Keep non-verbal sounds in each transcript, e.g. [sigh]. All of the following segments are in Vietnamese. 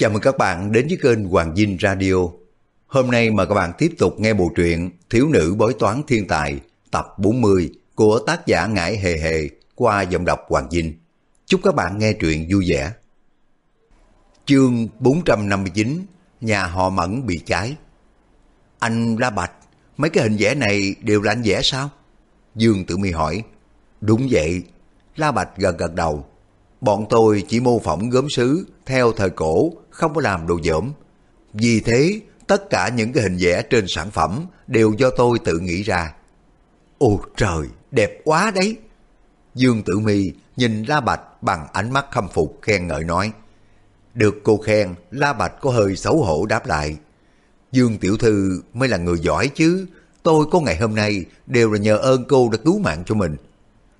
Chào mừng các bạn đến với kênh Hoàng Dinh Radio. Hôm nay mời các bạn tiếp tục nghe bộ truyện Thiếu nữ bói toán thiên tài tập 40 của tác giả Ngải Hề Hề qua giọng đọc Hoàng Dinh. Chúc các bạn nghe truyện vui vẻ. Chương 459 Nhà họ Mẫn bị cháy Anh La Bạch, mấy cái hình vẽ này đều là anh vẽ sao? Dương Tử Mi hỏi. Đúng vậy. La Bạch gật gật đầu. Bọn tôi chỉ mô phỏng gốm sứ theo thời cổ, không có làm đồ dởm. Vì thế, tất cả những cái hình vẽ trên sản phẩm đều do tôi tự nghĩ ra. Ồ trời, đẹp quá đấy! Dương Tử Mi nhìn La Bạch bằng ánh mắt khâm phục khen ngợi nói. Được cô khen, La Bạch có hơi xấu hổ đáp lại. Dương Tiểu Thư mới là người giỏi chứ, tôi có ngày hôm nay đều là nhờ ơn cô đã cứu mạng cho mình.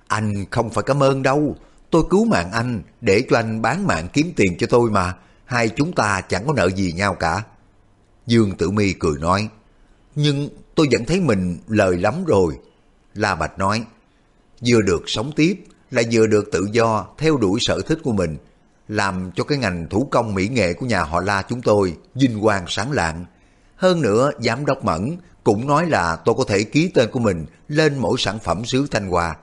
Anh không phải cảm ơn đâu, tôi cứu mạng anh để cho anh bán mạng kiếm tiền cho tôi mà, hai chúng ta chẳng có nợ gì nhau cả. Dương Tử Mi cười nói, nhưng tôi vẫn thấy mình lời lắm rồi. La Bạch nói, vừa được sống tiếp, là vừa được tự do theo đuổi sở thích của mình, làm cho cái ngành thủ công mỹ nghệ của nhà họ La chúng tôi vinh quang sáng lạng. Hơn nữa, giám đốc Mẫn cũng nói là tôi có thể ký tên của mình lên mỗi sản phẩm sứ Thanh Hoa.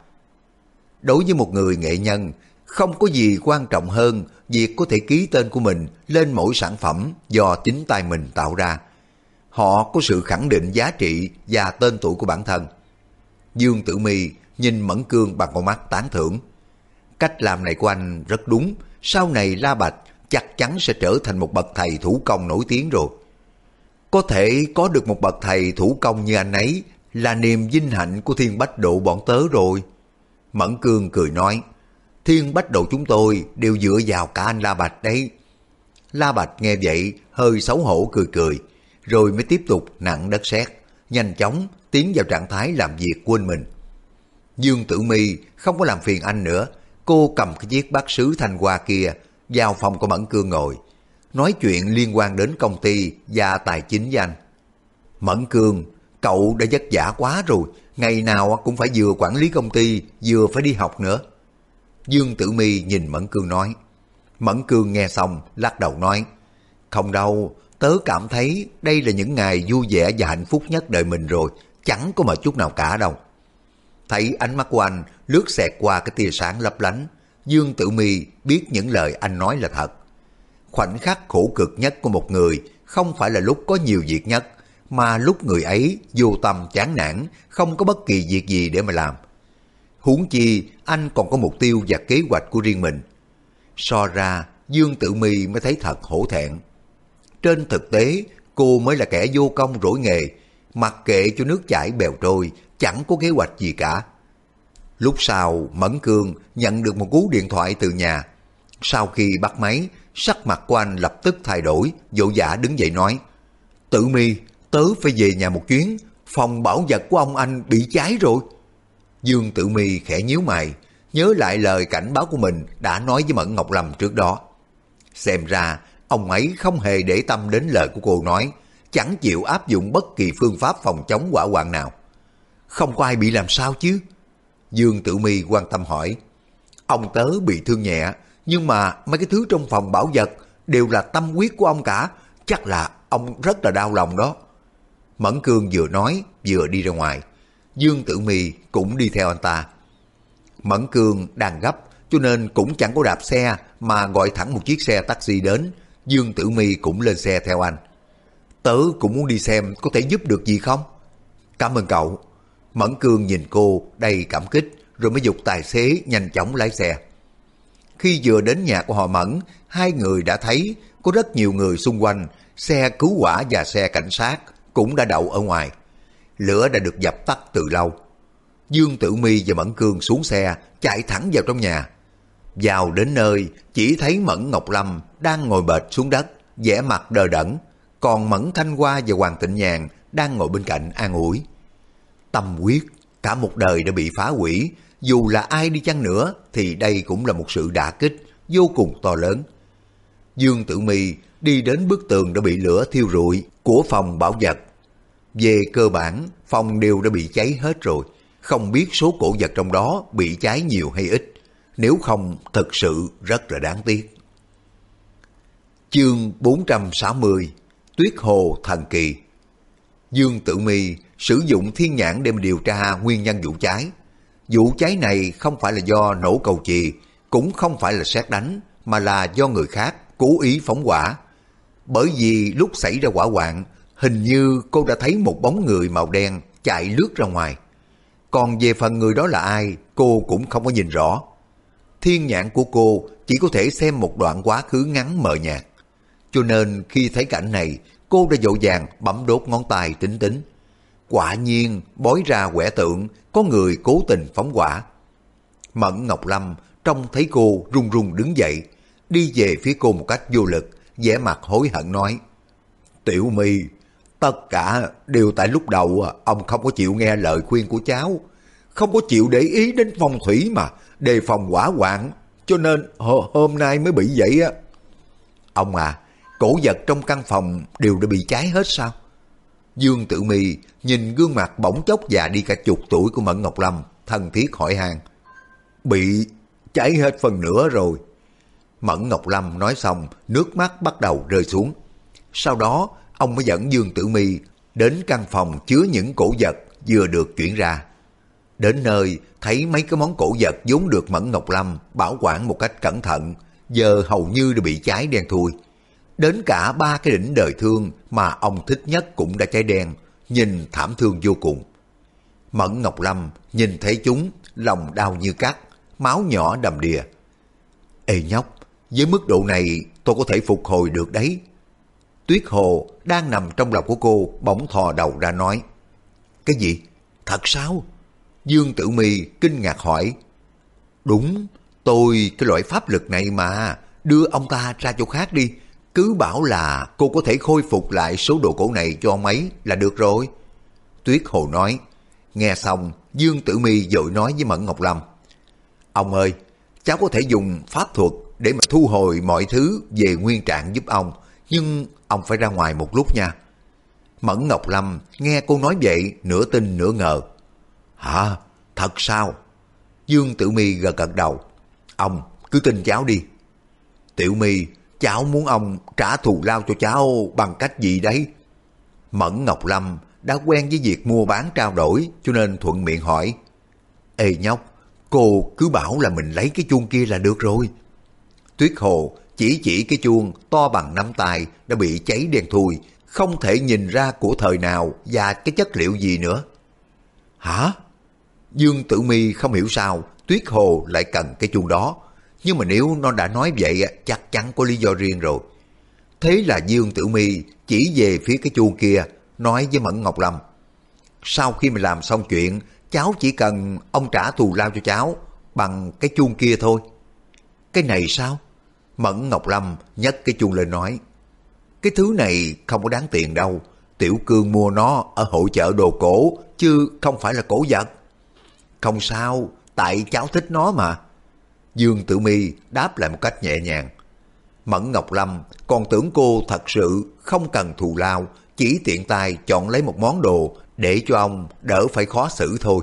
Đối với một người nghệ nhân, không có gì quan trọng hơn việc có thể ký tên của mình lên mỗi sản phẩm do chính tay mình tạo ra. Họ có sự khẳng định giá trị và tên tuổi của bản thân. Dương Tử Mi nhìn Mẫn Cương bằng con mắt tán thưởng. Cách làm này của anh rất đúng, sau này La Bạch chắc chắn sẽ trở thành một bậc thầy thủ công nổi tiếng rồi. Có thể có được một bậc thầy thủ công như anh ấy là niềm vinh hạnh của thiên bách độ bọn tớ rồi. Mẫn Cương cười nói, thiên bách độ chúng tôi đều dựa vào cả anh La Bạch đấy. La Bạch nghe vậy hơi xấu hổ cười cười, rồi mới tiếp tục nặng đất sét, nhanh chóng tiến vào trạng thái làm việc quên mình. Dương Tử Mi không có làm phiền anh nữa, cô cầm cái chiếc bát sứ thanh hoa kia vào phòng của Mẫn Cương ngồi, nói chuyện liên quan đến công ty và tài chính với anh. Mẫn Cương, cậu đã vất vả quá rồi, ngày nào cũng phải vừa quản lý công ty, vừa phải đi học nữa. Dương Tử Mi nhìn Mẫn Cương nói. Mẫn Cương nghe xong, lắc đầu nói, không đâu, tớ cảm thấy đây là những ngày vui vẻ và hạnh phúc nhất đời mình rồi, chẳng có một chút nào cả đâu. Thấy ánh mắt của anh lướt xẹt qua cái tia sáng lấp lánh, Dương Tử Mi biết những lời anh nói là thật. Khoảnh khắc khổ cực nhất của một người không phải là lúc có nhiều việc nhất, mà lúc người ấy vô tâm chán nản, không có bất kỳ việc gì để mà làm. Huống chi anh còn có mục tiêu và kế hoạch của riêng mình. So ra, Dương Tử Mi mới thấy thật hổ thẹn. Trên thực tế, cô mới là kẻ vô công rỗi nghề, mặc kệ cho nước chảy bèo trôi, chẳng có kế hoạch gì cả. Lúc sau, Mẫn Cương nhận được một cú điện thoại từ nhà. Sau khi bắt máy, sắc mặt của anh lập tức thay đổi, dỗ dã đứng dậy nói, Tử mi, tớ phải về nhà một chuyến, phòng bảo vật của ông anh bị cháy rồi. Dương Tử Mi khẽ nhíu mày, nhớ lại lời cảnh báo của mình đã nói với Mẫn Ngọc Lâm trước đó. Xem ra, ông ấy không hề để tâm đến lời của cô nói, chẳng chịu áp dụng bất kỳ phương pháp phòng chống quả hoạn nào. Không có ai bị làm sao chứ? Dương Tử Mi quan tâm hỏi. Ông tớ bị thương nhẹ, nhưng mà mấy cái thứ trong phòng bảo vật đều là tâm huyết của ông cả, chắc là ông rất là đau lòng đó. Mẫn Cương vừa nói vừa đi ra ngoài. Dương Tử Mi cũng đi theo anh ta. Mẫn Cương đang gấp cho nên cũng chẳng có đạp xe mà gọi thẳng một chiếc xe taxi đến. Dương Tử Mi cũng lên xe theo anh. Tớ cũng muốn đi xem có thể giúp được gì không? Cảm ơn cậu. Mẫn Cương nhìn cô đầy cảm kích rồi mới dục tài xế nhanh chóng lái xe. Khi vừa đến nhà của họ Mẫn, hai người đã thấy có rất nhiều người xung quanh, xe cứu hỏa và xe cảnh sát cũng đã đậu ở ngoài. Lửa đã được dập tắt từ lâu. Dương Tử Mi và Mẫn Cương xuống xe, chạy thẳng vào trong nhà. Vào đến nơi, chỉ thấy Mẫn Ngọc Lâm đang ngồi bệt xuống đất, vẻ mặt đờ đẫn, còn Mẫn Thanh Hoa và Hoàng Tịnh Nhàn đang ngồi bên cạnh an ủi. Tâm quyết, cả một đời đã bị phá hủy, dù là ai đi chăng nữa thì đây cũng là một sự đả kích vô cùng to lớn. Dương Tử Mi đi đến bức tường đã bị lửa thiêu rụi của phòng bảo vật. Về cơ bản, phòng đều đã bị cháy hết rồi, không biết số cổ vật trong đó bị cháy nhiều hay ít, nếu không thật sự rất là đáng tiếc. Chương 460 Tuyết Hồ Thần Kỳ Dương Tử Mi sử dụng thiên nhãn để điều tra nguyên nhân vụ cháy. Vụ cháy này không phải là do nổ cầu chì, cũng không phải là xét đánh, mà là do người khác cố ý phóng hỏa. Bởi vì lúc xảy ra hỏa hoạn, hình như cô đã thấy một bóng người màu đen chạy lướt ra ngoài. Còn về phần người đó là ai, cô cũng không có nhìn rõ. Thiên nhãn của cô chỉ có thể xem một đoạn quá khứ ngắn mờ nhạt. Cho nên khi thấy cảnh này, cô đã dội vàng bấm đốt ngón tay tính tính. Quả nhiên, bói ra quẻ tượng, có người cố tình phóng quả. Mẫn Ngọc Lâm trông thấy cô run run đứng dậy, đi về phía cô một cách vô lực, vẻ mặt hối hận nói. Tiểu My, tất cả đều tại lúc đầu à, ông không có chịu nghe lời khuyên của cháu, không có chịu để ý đến phong thủy mà, đề phòng quả hoạn, cho nên hôm nay mới bị vậy á. Ông à, cổ vật trong căn phòng đều đã bị cháy hết sao? Dương Tử Mi nhìn gương mặt bỗng chốc già đi cả chục tuổi của Mẫn Ngọc Lâm, thân thiết hỏi han Bị cháy hết phần nữa rồi. Mẫn Ngọc Lâm nói xong, nước mắt bắt đầu rơi xuống. Sau đó, ông mới dẫn Dương Tử Mi đến căn phòng chứa những cổ vật vừa được chuyển ra. Đến nơi, thấy mấy cái món cổ vật vốn được Mẫn Ngọc Lâm bảo quản một cách cẩn thận, giờ hầu như đã bị cháy đen thui. Đến cả ba cái đỉnh đời thương mà ông thích nhất cũng đã cháy đen, nhìn thảm thương vô cùng. Mẫn Ngọc Lâm nhìn thấy chúng, lòng đau như cắt, máu nhỏ đầm đìa. Ê nhóc, với mức độ này tôi có thể phục hồi được đấy. Tuyết Hồ đang nằm trong lòng của cô bỗng thò đầu ra nói. Cái gì? Thật sao? Dương Tử Mi kinh ngạc hỏi. Đúng, tôi cái loại pháp lực này mà, đưa ông ta ra chỗ khác đi. Cứ bảo là cô có thể khôi phục lại số đồ cổ này cho ông ấy là được rồi. Tuyết Hồ nói. Nghe xong, Dương Tử Mi vội nói với Mẫn Ngọc Lâm. Ông ơi, cháu có thể dùng pháp thuật để mà thu hồi mọi thứ về nguyên trạng giúp ông, nhưng ông phải ra ngoài một lúc nha. Mẫn Ngọc Lâm nghe cô nói vậy nửa tin nửa ngờ. Hả? Thật sao? Dương Tử Mi gật gật đầu. Ông cứ tin cháu đi. Tiểu Mi, cháu muốn ông trả thù lao cho cháu bằng cách gì đấy? Mẫn Ngọc Lâm đã quen với việc mua bán trao đổi cho nên thuận miệng hỏi. Ê nhóc, cô cứ bảo là mình lấy cái chuông kia là được rồi. Tuyết Hồ chỉ chỉ cái chuông to bằng nắm tay đã bị cháy đen thui, không thể nhìn ra của thời nào và cái chất liệu gì nữa. Hả? Dương Tử Mi không hiểu sao Tuyết Hồ lại cần cái chuông đó. Nhưng mà nếu nó đã nói vậy chắc chắn có lý do riêng rồi. Thế là Dương Tử Mi chỉ về phía cái chuông kia nói với Mẫn Ngọc Lâm. Sau khi mình làm xong chuyện cháu chỉ cần ông trả thù lao cho cháu bằng cái chuông kia thôi. Cái này sao? Mẫn Ngọc Lâm nhấc cái chuông lên nói. Cái thứ này không có đáng tiền đâu. Tiểu Cương mua nó ở hội chợ đồ cổ chứ không phải là cổ vật. Không sao, tại cháu thích nó mà. Dương Tử Mi đáp lại một cách nhẹ nhàng. Mẫn Ngọc Lâm còn tưởng cô thật sự không cần thù lao, chỉ tiện tay chọn lấy một món đồ để cho ông đỡ phải khó xử thôi.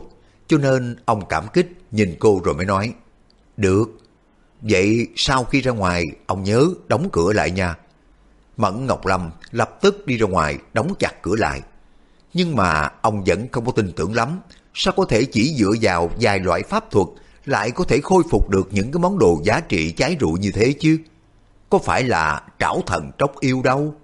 Cho nên ông cảm kích nhìn cô rồi mới nói. Được, vậy sau khi ra ngoài ông nhớ đóng cửa lại nha. Mẫn Ngọc Lâm lập tức đi ra ngoài đóng chặt cửa lại. Nhưng mà ông vẫn không có tin tưởng lắm, sao có thể chỉ dựa vào vài loại pháp thuật lại có thể khôi phục được những cái món đồ giá trị cháy rụi như thế chứ? Có phải là trảo thần tróc yêu đâu?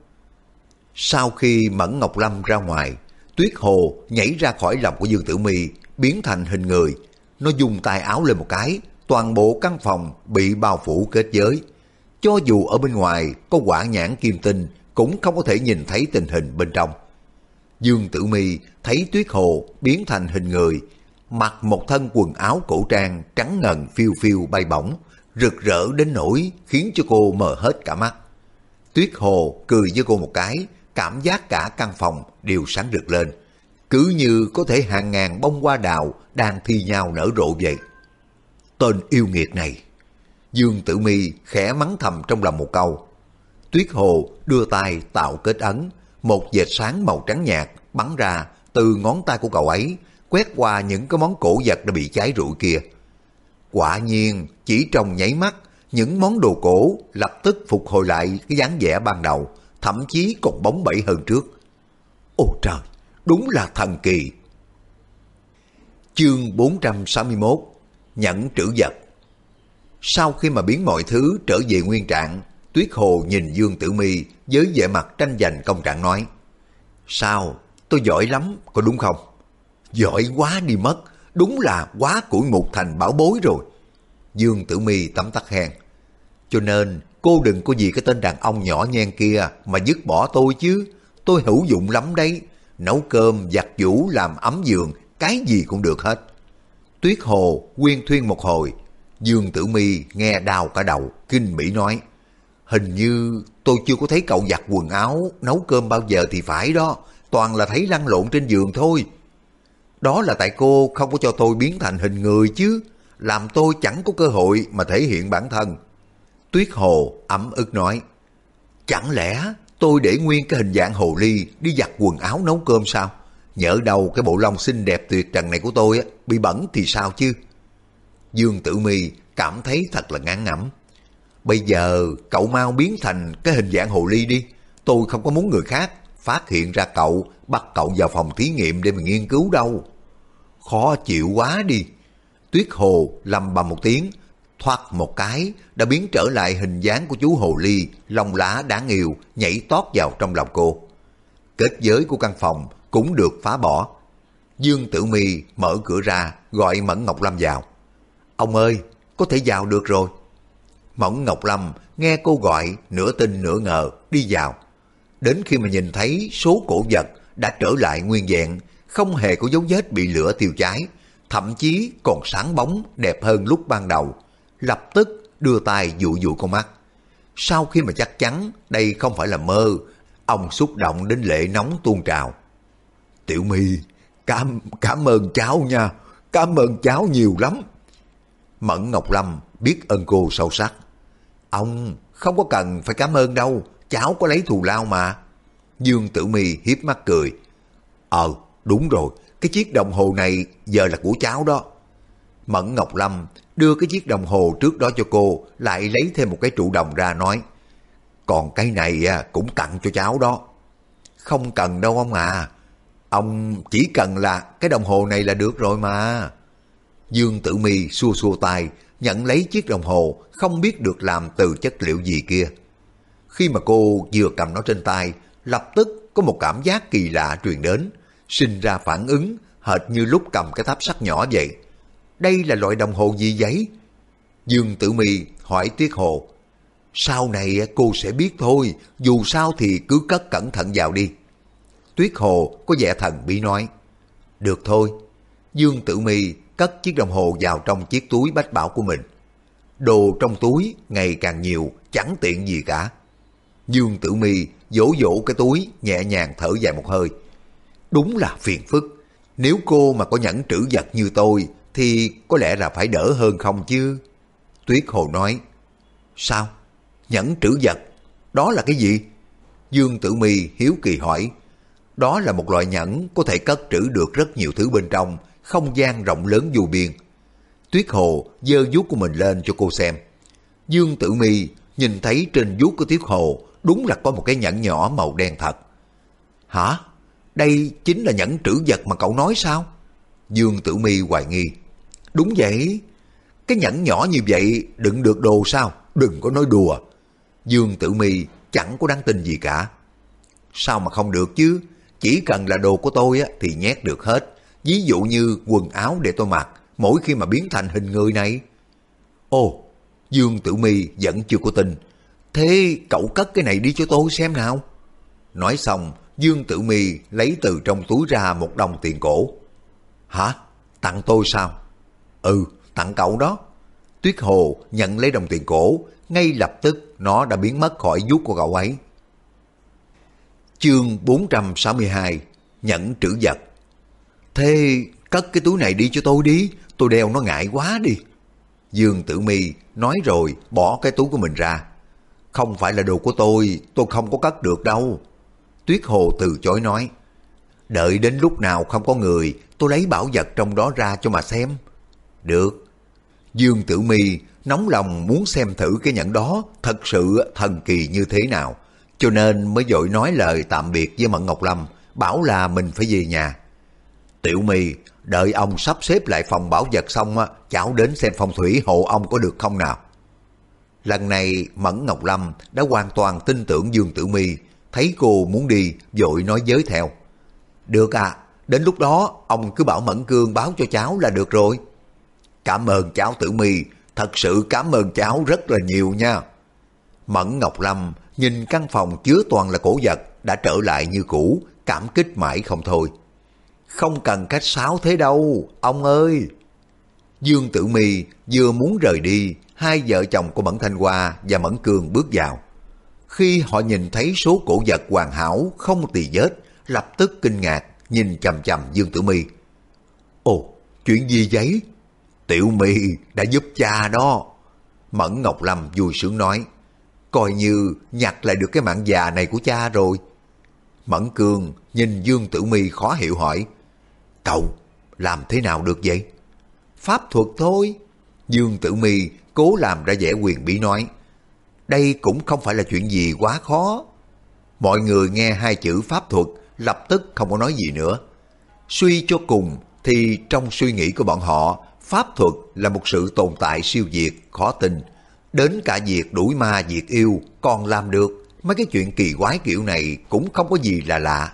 Sau khi Mẫn Ngọc Lâm ra ngoài, Tuyết Hồ nhảy ra khỏi lòng của Dương Tử Mi, biến thành hình người. Nó dùng tay áo lên một cái, toàn bộ căn phòng bị bao phủ kết giới. Cho dù ở bên ngoài có quả nhãn kim tinh, cũng không có thể nhìn thấy tình hình bên trong. Dương Tử Mi thấy Tuyết Hồ biến thành hình người, mặc một thân quần áo cổ trang trắng ngần phiêu phiêu bay bổng, rực rỡ đến nỗi khiến cho cô mờ hết cả mắt. Tuyết Hồ cười với cô một cái, cảm giác cả căn phòng đều sáng rực lên. Cứ như có thể hàng ngàn bông hoa đào đang thi nhau nở rộ vậy. Tên yêu nghiệt này. Dương Tử Mi khẽ mắng thầm trong lòng một câu. Tuyết Hồ đưa tay tạo kết ấn, một vệt sáng màu trắng nhạt bắn ra từ ngón tay của cậu ấy, quét qua những cái món cổ vật đã bị cháy rụi kia. Quả nhiên, chỉ trong nháy mắt, những món đồ cổ lập tức phục hồi lại cái dáng vẻ ban đầu, thậm chí còn bóng bẩy hơn trước. Ôi trời, đúng là thần kỳ. Chương 461 Nhẫn trữ vật Sau khi mà biến mọi thứ trở về nguyên trạng, Tuyết Hồ nhìn Dương Tử Mi với vẻ mặt tranh giành công trạng nói Sao, tôi giỏi lắm, có đúng không? Giỏi quá đi mất, đúng là quá củi mục thành bảo bối rồi. Dương Tử Mi tấm tắc khen. Cho nên cô đừng có gì cái tên đàn ông nhỏ nhen kia mà dứt bỏ tôi chứ. Tôi hữu dụng lắm đấy. Nấu cơm, giặt vũ, làm ấm giường, cái gì cũng được hết. Tuyết Hồ quyên thuyên một hồi. Dương Tử Mi nghe đau cả đầu, kinh mỹ nói. Hình như tôi chưa có thấy cậu giặt quần áo, nấu cơm bao giờ thì phải đó. Toàn là thấy lăn lộn trên giường thôi. Đó là tại cô không có cho tôi biến thành hình người chứ. Làm tôi chẳng có cơ hội mà thể hiện bản thân. Tuyết Hồ ấm ức nói. Chẳng lẽ tôi để nguyên cái hình dạng hồ ly đi giặt quần áo nấu cơm sao? Nhỡ đầu cái bộ lông xinh đẹp tuyệt trần này của tôi á, bị bẩn thì sao chứ? Dương Tử Mi cảm thấy thật là ngán ngẩm. Bây giờ cậu mau biến thành cái hình dạng hồ ly đi. Tôi không có muốn người khác phát hiện ra cậu, bắt cậu vào phòng thí nghiệm để mà nghiên cứu đâu. Khó chịu quá đi. Tuyết Hồ lầm bầm một tiếng, thoát một cái đã biến trở lại hình dáng của chú hồ ly, lông lá đáng yêu, nhảy tót vào trong lòng cô. Kết giới của căn phòng cũng được phá bỏ. Dương Tử Mi mở cửa ra, gọi Mẫn Ngọc Lâm vào. Ông ơi, có thể vào được rồi. Mẫn Ngọc Lâm nghe cô gọi, nửa tin nửa ngờ, đi vào. Đến khi mà nhìn thấy số cổ vật đã trở lại nguyên vẹn, không hề có dấu vết bị lửa tiêu cháy, thậm chí còn sáng bóng đẹp hơn lúc ban đầu. Lập tức đưa tay dụ dụ con mắt. Sau khi mà chắc chắn đây không phải là mơ, ông xúc động đến lệ nóng tuôn trào. Tiểu My, cảm, cảm ơn cháu nha, cảm ơn cháu nhiều lắm. Mẫn Ngọc Lâm biết ơn cô sâu sắc. Ông không có cần phải cảm ơn đâu, cháu có lấy thù lao mà. Dương Tử My hiếp mắt cười. Ờ, đúng rồi, cái chiếc đồng hồ này giờ là của cháu đó. Mẫn Ngọc Lâm đưa cái chiếc đồng hồ trước đó cho cô, lại lấy thêm một cái trụ đồng ra nói. Còn cái này à, cũng tặng cho cháu đó. Không cần đâu ông à. Ông chỉ cần là cái đồng hồ này là được rồi mà. Dương Tử Mi xua xua tay, nhận lấy chiếc đồng hồ không biết được làm từ chất liệu gì kia. Khi mà cô vừa cầm nó trên tay, lập tức có một cảm giác kỳ lạ truyền đến, sinh ra phản ứng hệt như lúc cầm cái tháp sắt nhỏ vậy. Đây là loại đồng hồ gì vậy? Dương Tử Mi hỏi Tuyết Hồ. Sau này cô sẽ biết thôi, dù sao thì cứ cất cẩn thận vào đi. Tuyết Hồ có vẻ thần bí nói. Được thôi. Dương Tử Mi cất chiếc đồng hồ vào trong chiếc túi bách bảo của mình. Đồ trong túi ngày càng nhiều, chẳng tiện gì cả. Dương Tử Mi vỗ vỗ cái túi, nhẹ nhàng thở dài một hơi. Đúng là phiền phức. Nếu cô mà có nhẫn trữ vật như tôi, thì có lẽ là phải đỡ hơn không chứ? Tuyết Hồ nói. Sao? Nhẫn trữ vật? Đó là cái gì? Dương Tử Mi hiếu kỳ hỏi. Đó là một loại nhẫn có thể cất trữ được rất nhiều thứ bên trong, không gian rộng lớn vô biên. Tuyết Hồ giơ vuốt của mình lên cho cô xem. Dương Tử Mi nhìn thấy trên vuốt của Tuyết Hồ đúng là có một cái nhẫn nhỏ màu đen thật. Hả? Đây chính là nhẫn trữ vật mà cậu nói sao? Dương Tử Mi hoài nghi. Đúng vậy. Cái nhẫn nhỏ như vậy đựng được đồ sao? Đừng có nói đùa. Dương Tử Mi chẳng có đáng tin gì cả. Sao mà không được chứ? Chỉ cần là đồ của tôi á, thì nhét được hết. Ví dụ như quần áo để tôi mặc mỗi khi mà biến thành hình người này. Ồ, Dương Tử Mi vẫn chưa có tin. Thế cậu cất cái này đi cho tôi xem nào. Nói xong, Dương Tử Mi lấy từ trong túi ra một đồng tiền cổ. Hả? Tặng tôi sao? Ừ, tặng cậu đó. Tuyết Hồ nhận lấy đồng tiền cổ, ngay lập tức nó đã biến mất khỏi vút của cậu ấy. Chương 462 Nhẫn trữ vật Thế cất cái túi này đi cho tôi đi, tôi đeo nó ngại quá đi. Dương Tử Mi nói rồi bỏ cái túi của mình ra. Không phải là đồ của tôi, tôi không có cất được đâu. Tuyết Hồ từ chối nói. Đợi đến lúc nào không có người, tôi lấy bảo vật trong đó ra cho mà xem. Được. Dương Tử Mi nóng lòng muốn xem thử cái nhẫn đó thật sự thần kỳ như thế nào, cho nên mới dội nói lời tạm biệt với Mận Ngọc Lâm, bảo là mình phải về nhà. Tiểu My, đợi ông sắp xếp lại phòng bảo vật xong á, cháu đến xem phong thủy hộ ông có được không nào. Lần này Mẫn Ngọc Lâm đã hoàn toàn tin tưởng Dương Tử My, thấy cô muốn đi, vội nói giới theo. Được à, đến lúc đó ông cứ bảo Mẫn Cương báo cho cháu là được rồi. Cảm ơn cháu Tử My, thật sự cảm ơn cháu rất là nhiều nha. Mẫn Ngọc Lâm nhìn căn phòng chứa toàn là cổ vật đã trở lại như cũ, cảm kích mãi không thôi. Không cần cách sáo thế đâu, ông ơi. Dương Tử Mi vừa muốn rời đi, hai vợ chồng của Mẫn Thanh Hoa và Mẫn Cường bước vào. Khi họ nhìn thấy số cổ vật hoàn hảo không tì vết, lập tức kinh ngạc nhìn chầm chầm Dương Tử Mi Ồ, chuyện gì vậy? Tiểu Mi đã giúp cha đó. Mẫn Ngọc Lâm vui sướng nói, coi như nhặt lại được cái mạng già này của cha rồi. Mẫn Cường nhìn Dương Tử Mi khó hiểu hỏi, cậu làm thế nào được vậy? Pháp thuật thôi. Dương Tử Mi cố làm ra vẻ quyền bí nói, đây cũng không phải là chuyện gì quá khó. Mọi người nghe hai chữ pháp thuật lập tức không có nói gì nữa. Suy cho cùng thì trong suy nghĩ của bọn họ, pháp thuật là một sự tồn tại siêu việt, khó tin. Đến cả việc đuổi ma diệt yêu còn làm được, mấy cái chuyện kỳ quái kiểu này cũng không có gì là lạ.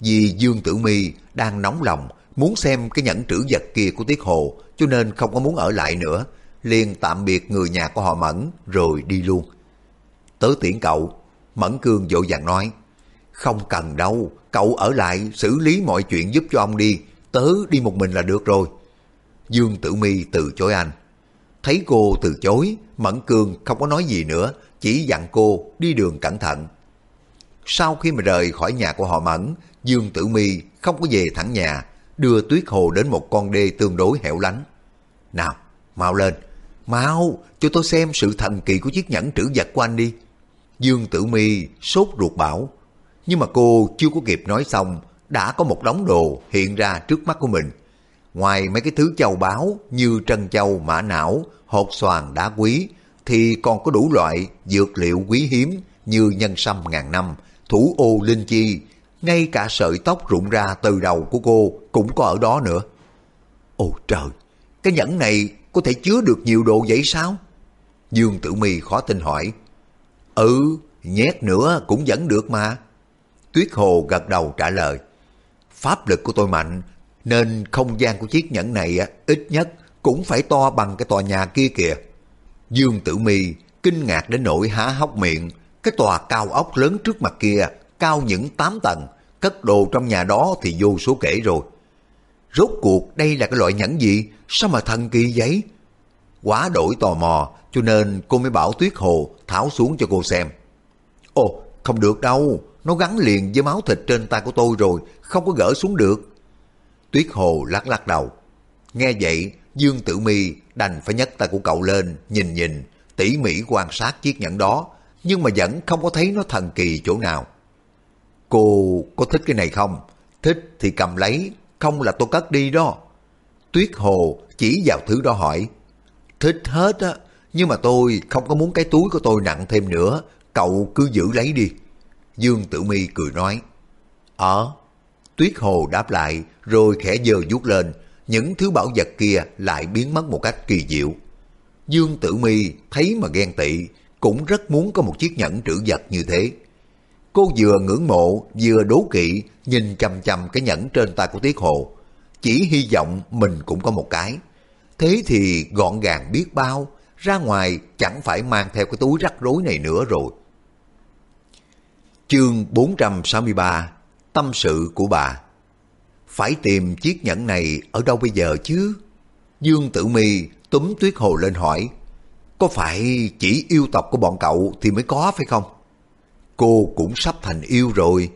Vì Dương Tử Mi đang nóng lòng muốn xem cái nhẫn trữ vật kia của Tiết Hồ cho nên không có muốn ở lại nữa, liền tạm biệt người nhà của họ Mẫn rồi đi luôn. Tớ tiễn cậu, Mẫn Cương vội vàng nói, không cần đâu, cậu ở lại xử lý mọi chuyện giúp cho ông đi, tớ đi một mình là được rồi. Dương Tử Mi từ chối anh. Thấy cô từ chối, Mẫn Cương không có nói gì nữa, chỉ dặn cô đi đường cẩn thận. Sau khi mà rời khỏi nhà của họ Mẫn, Dương Tử Mi không có về thẳng nhà, đưa Tuyết Hồ đến một con đê tương đối hẻo lánh. Nào, mau lên, mau, cho tôi xem sự thần kỳ của chiếc nhẫn trữ vật của anh đi. Dương Tử Mi sốt ruột bảo, nhưng mà cô chưa có kịp nói xong, đã có một đống đồ hiện ra trước mắt của mình. Ngoài mấy cái thứ châu báu như trân châu, mã não, hột xoàn đá quý, thì còn có đủ loại dược liệu quý hiếm như nhân sâm ngàn năm, thủ ô linh chi, ngay cả sợi tóc rụng ra từ đầu của cô cũng có ở đó nữa. Ồ trời, cái nhẫn này có thể chứa được nhiều đồ vậy sao? Dương Tử Mi khó tin hỏi. Ừ, nhét nữa cũng vẫn được mà. Tuyết Hồ gật đầu trả lời. Pháp lực của tôi mạnh, nên không gian của chiếc nhẫn này ít nhất cũng phải to bằng cái tòa nhà kia kìa. Dương Tử Mi kinh ngạc đến nỗi há hốc miệng, cái tòa cao ốc lớn trước mặt kia, cao những 8 tầng, cất đồ trong nhà đó thì vô số kể rồi. Rốt cuộc đây là cái loại nhẫn gì, sao mà thần kỳ vậy? Quá đổi tò mò, cho nên cô mới bảo Tuyết Hồ tháo xuống cho cô xem. Ồ, không được đâu, nó gắn liền với máu thịt trên tay của tôi rồi, không có gỡ xuống được. Tuyết Hồ lắc lắc đầu. Nghe vậy, Dương Tử Mi đành phải nhấc tay của cậu lên, nhìn nhìn, tỉ mỉ quan sát chiếc nhẫn đó, nhưng mà vẫn không có thấy nó thần kỳ chỗ nào. Cô có thích cái này không? Thích thì cầm lấy, không là tôi cất đi đó. Tuyết Hồ chỉ vào thứ đó hỏi. Thích hết á, nhưng mà tôi không có muốn cái túi của tôi nặng thêm nữa, cậu cứ giữ lấy đi. Dương Tử Mi cười nói. Ờ, Tuyết Hồ đáp lại rồi khẽ dơ vuốt lên, những thứ bảo vật kia lại biến mất một cách kỳ diệu. Dương Tử Mi thấy mà ghen tị, cũng rất muốn có một chiếc nhẫn trữ vật như thế. Cô vừa ngưỡng mộ, vừa đố kỵ, nhìn chăm chăm cái nhẫn trên tay của Tiết Hồ. Chỉ hy vọng mình cũng có một cái. Thế thì gọn gàng biết bao, ra ngoài chẳng phải mang theo cái túi rắc rối này nữa rồi. Chương 463 Tâm sự của bà phải tìm chiếc nhẫn này ở đâu bây giờ chứ? Dương Tử Mi túm Tuyết Hồ lên hỏi, Có phải chỉ yêu tộc của bọn cậu thì mới có phải không? Cô cũng sắp thành yêu rồi.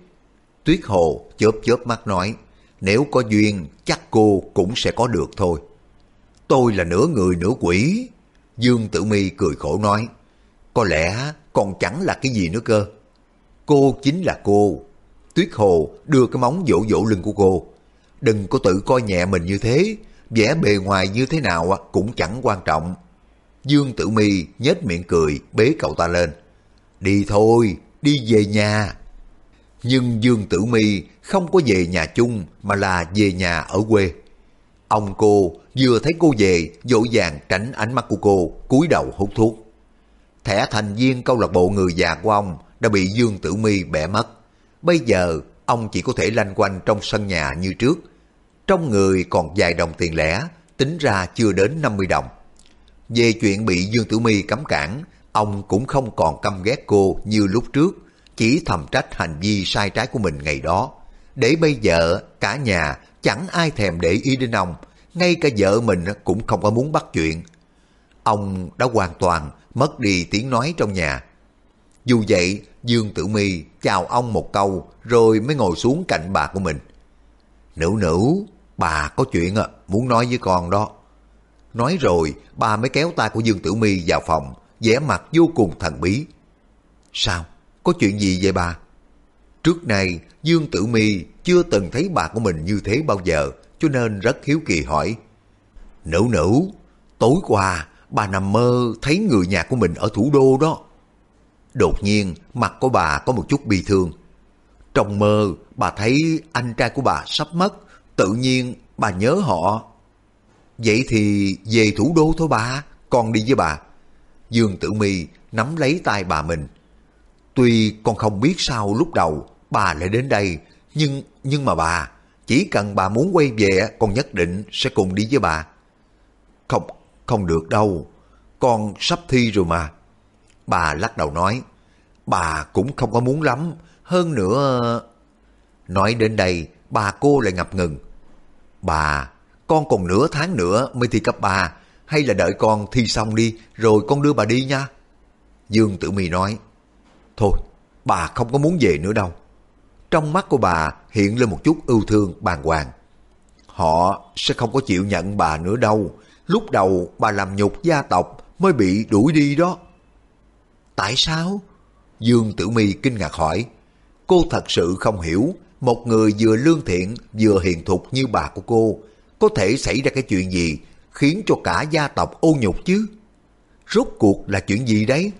Tuyết Hồ chớp chớp mắt nói, Nếu có duyên, chắc cô cũng sẽ có được thôi. Tôi là nửa người nửa quỷ. Dương Tử Mi cười khổ nói, Có lẽ còn chẳng là cái gì nữa cơ. Cô chính là cô. Tuyết Hồ đưa cái móng vỗ vỗ lưng của cô. Đừng có tự coi nhẹ mình như thế, vẻ bề ngoài như thế nào cũng chẳng quan trọng. Dương Tử Mi nhếch miệng cười bế cậu ta lên. Đi thôi, đi về nhà. Nhưng Dương Tử Mi không có về nhà chung mà là về nhà ở quê. Ông cô vừa thấy cô về, dỗ dàng tránh ánh mắt của cô, cúi đầu hút thuốc. Thẻ thành viên câu lạc bộ người già của ông đã bị Dương Tử Mi bẻ mất. Bây giờ, ông chỉ có thể lanh quanh trong sân nhà như trước. Trong người còn vài đồng tiền lẻ, tính ra chưa đến 50 đồng. Về chuyện bị Dương Tử Mi cấm cản, ông cũng không còn căm ghét cô như lúc trước, chỉ thầm trách hành vi sai trái của mình ngày đó. Để bây giờ cả nhà chẳng ai thèm để ý đến ông, ngay cả vợ mình cũng không có muốn bắt chuyện. Ông đã hoàn toàn mất đi tiếng nói trong nhà. Dù vậy, Dương Tử Mi chào ông một câu rồi mới ngồi xuống cạnh bà của mình. Nữ nữ, bà có chuyện à, muốn nói với con đó. Nói rồi, bà mới kéo tay của Dương Tử Mi vào phòng, vẻ mặt vô cùng thần bí. Sao? Có chuyện gì vậy bà? Trước nay Dương Tử Mi chưa từng thấy bà của mình như thế bao giờ, cho nên rất hiếu kỳ hỏi. Nữ nữ, tối qua bà nằm mơ thấy người nhà của mình ở thủ đô đó. Đột nhiên, mặt của bà có một chút bi thương. Trong mơ, bà thấy anh trai của bà sắp mất, tự nhiên bà nhớ họ. Vậy thì về thủ đô thôi bà, con đi với bà. Dương Tử Mi nắm lấy tay bà mình. Tuy con không biết sao lúc đầu bà lại đến đây, nhưng nhưng mà bà, chỉ cần bà muốn quay về con nhất định sẽ cùng đi với bà. Không, không được đâu, con sắp thi rồi mà. Bà lắc đầu nói, bà cũng không có muốn lắm, hơn nữa... Nói đến đây, bà cô lại ngập ngừng. Bà, con còn nửa tháng nữa mới thi cấp 3, hay là đợi con thi xong đi, rồi con đưa bà đi nha. Dương Tử My nói, Thôi, bà không có muốn về nữa đâu. Trong mắt của bà hiện lên một chút ưu thương bàng hoàng. Họ sẽ không có chịu nhận bà nữa đâu. Lúc đầu bà làm nhục gia tộc mới bị đuổi đi đó. Tại sao? Dương Tử Mi kinh ngạc hỏi. Cô thật sự không hiểu một người vừa lương thiện vừa hiền thục như bà của cô có thể xảy ra cái chuyện gì khiến cho cả gia tộc ô nhục chứ? Rốt cuộc là chuyện gì đấy?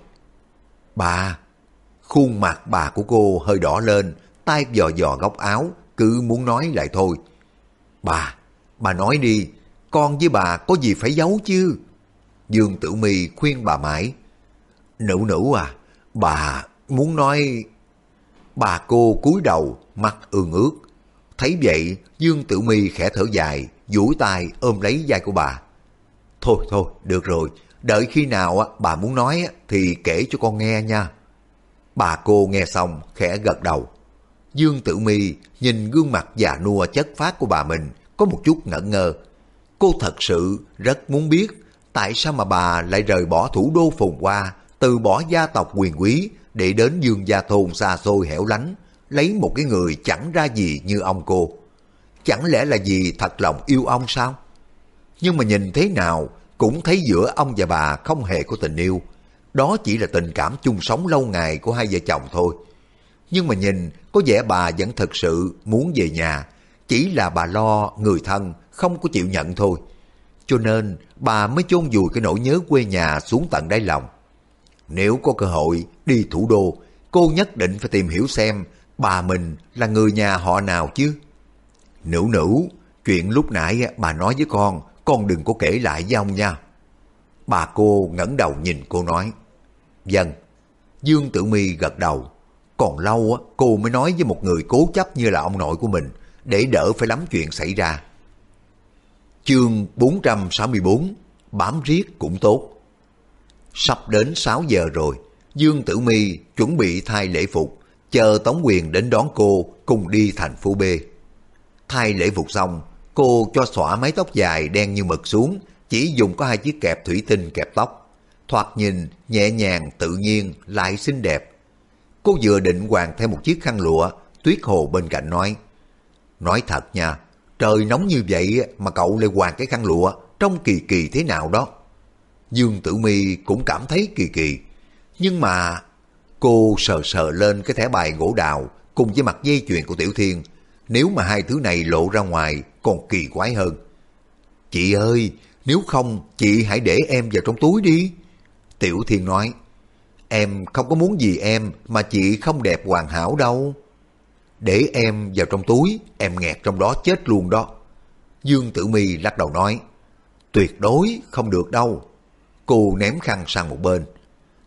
Bà, khuôn mặt bà của cô hơi đỏ lên, tay dò dò góc áo, cứ muốn nói lại thôi. Bà, bà nói đi, con với bà có gì phải giấu chứ? Dương Tử Mi khuyên bà mãi. Nữ nữ à, bà muốn nói... Bà cô cúi đầu, mắt ương ướt. Thấy vậy, Dương Tử Mi khẽ thở dài, duỗi tay ôm lấy vai của bà. Thôi thôi, được rồi, đợi khi nào bà muốn nói thì kể cho con nghe nha. Bà cô nghe xong khẽ gật đầu. Dương Tử Mi nhìn gương mặt già nua chất phát của bà mình có một chút ngẩn ngơ. Cô thật sự rất muốn biết tại sao mà bà lại rời bỏ thủ đô phồn hoa, từ bỏ gia tộc quyền quý để đến dương gia thôn xa xôi hẻo lánh, lấy một cái người chẳng ra gì như ông cô. Chẳng lẽ là vì thật lòng yêu ông sao? Nhưng mà nhìn thế nào cũng thấy giữa ông và bà không hề có tình yêu. Đó chỉ là tình cảm chung sống lâu ngày của hai vợ chồng thôi. Nhưng mà nhìn có vẻ bà vẫn thật sự muốn về nhà. Chỉ là bà lo người thân không có chịu nhận thôi. Cho nên bà mới chôn vùi cái nỗi nhớ quê nhà xuống tận đáy lòng. Nếu có cơ hội đi thủ đô, cô nhất định phải tìm hiểu xem bà mình là người nhà họ nào chứ. Nữ nữ, chuyện lúc nãy bà nói với con, con đừng có kể lại với ông nha. Bà cô ngẩng đầu nhìn cô nói. Dân, Dương Tử Mi gật đầu. Còn lâu á, cô mới nói với một người cố chấp như là ông nội của mình, để đỡ phải lắm chuyện xảy ra. Chương 464 Bám riết cũng tốt Sắp đến 6 giờ rồi, Dương Tử Mi chuẩn bị thay lễ phục, chờ Tống Quyền đến đón cô cùng đi thành phố B. Thay lễ phục xong, cô cho xõa mái tóc dài đen như mực xuống, chỉ dùng có hai chiếc kẹp thủy tinh kẹp tóc. Thoạt nhìn nhẹ nhàng, tự nhiên, lại xinh đẹp. Cô vừa định hoàng thêm một chiếc khăn lụa, Tuyết Hồ bên cạnh nói. Nói thật nha, trời nóng như vậy mà cậu lại hoàng cái khăn lụa, trông kỳ kỳ thế nào đó. Dương Tử Mi cũng cảm thấy kỳ kỳ. Nhưng mà cô sờ sờ lên cái thẻ bài gỗ đào cùng với mặt dây chuyền của Tiểu Thiên. Nếu mà hai thứ này lộ ra ngoài còn kỳ quái hơn. Chị ơi, Nếu không, chị hãy để em vào trong túi đi. Tiểu Thiên nói, em không có muốn gì em mà chị không đẹp hoàn hảo đâu. Để em vào trong túi, em nghẹt trong đó chết luôn đó. Dương Tử Mi lắc đầu nói, tuyệt đối không được đâu. Cô ném khăn sang một bên.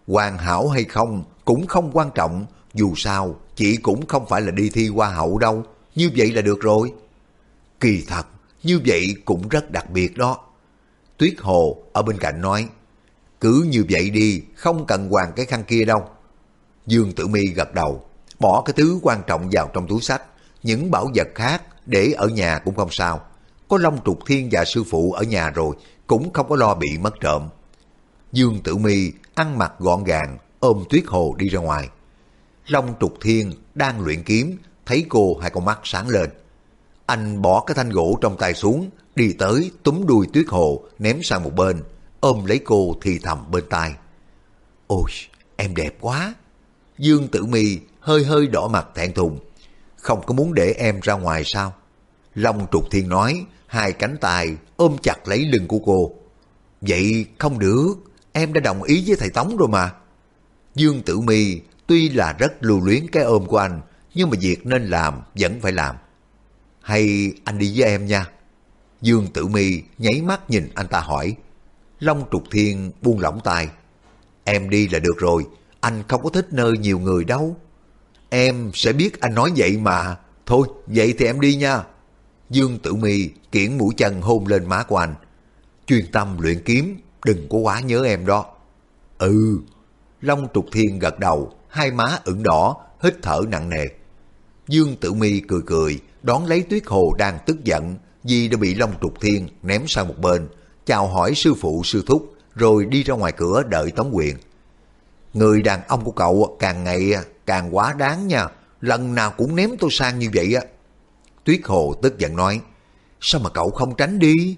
Hoàn hảo hay không cũng không quan trọng, dù sao chị cũng không phải là đi thi hoa hậu đâu, như vậy là được rồi. Kỳ thật, như vậy cũng rất đặc biệt đó. Tuyết Hồ ở bên cạnh nói, cứ như vậy đi, không cần hoàn cái khăn kia đâu. Dương Tử Mi gật đầu, bỏ cái thứ quan trọng vào trong túi sách, những bảo vật khác để ở nhà cũng không sao. Có Long Trục Thiên và sư phụ ở nhà rồi, cũng không có lo bị mất trộm. Dương Tử Mi ăn mặc gọn gàng, ôm Tuyết Hồ đi ra ngoài. Long Trục Thiên đang luyện kiếm, thấy cô hai con mắt sáng lên. Anh bỏ cái thanh gỗ trong tay xuống, đi tới túm đuôi Tuyết Hồ ném sang một bên, ôm lấy cô thì thầm bên tai. Ôi, em đẹp quá. Dương Tử Mi hơi hơi đỏ mặt thẹn thùng. Không có muốn để em ra ngoài sao? Long Trục Thiên nói, hai cánh tay ôm chặt lấy lưng của cô. Vậy không được, em đã đồng ý với thầy Tống rồi mà. Dương Tử Mi tuy là rất lưu luyến cái ôm của anh, nhưng mà việc nên làm vẫn phải làm. Hay anh đi với em nha. Dương Tử Mi nháy mắt nhìn anh ta hỏi. Long Trục Thiên buông lỏng tay. Em đi là được rồi, anh không có thích nơi nhiều người đâu. Em sẽ biết anh nói vậy mà. Thôi, vậy thì em đi nha. Dương Tử Mi kiển mũi chân hôn lên má của anh. Chuyên tâm luyện kiếm, đừng có quá nhớ em đó. Ừ. Long Trục Thiên gật đầu, hai má ửng đỏ, hít thở nặng nề. Dương Tử Mi cười cười, đón lấy Tuyết Hồ đang tức giận vì đã bị Long Trục Thiên ném sang một bên, chào hỏi sư phụ sư thúc, rồi đi ra ngoài cửa đợi Tống Quyền. Người đàn ông của cậu càng ngày càng quá đáng nha, lần nào cũng ném tôi sang như vậy á. Tuyết Hồ tức giận nói, sao mà cậu không tránh đi?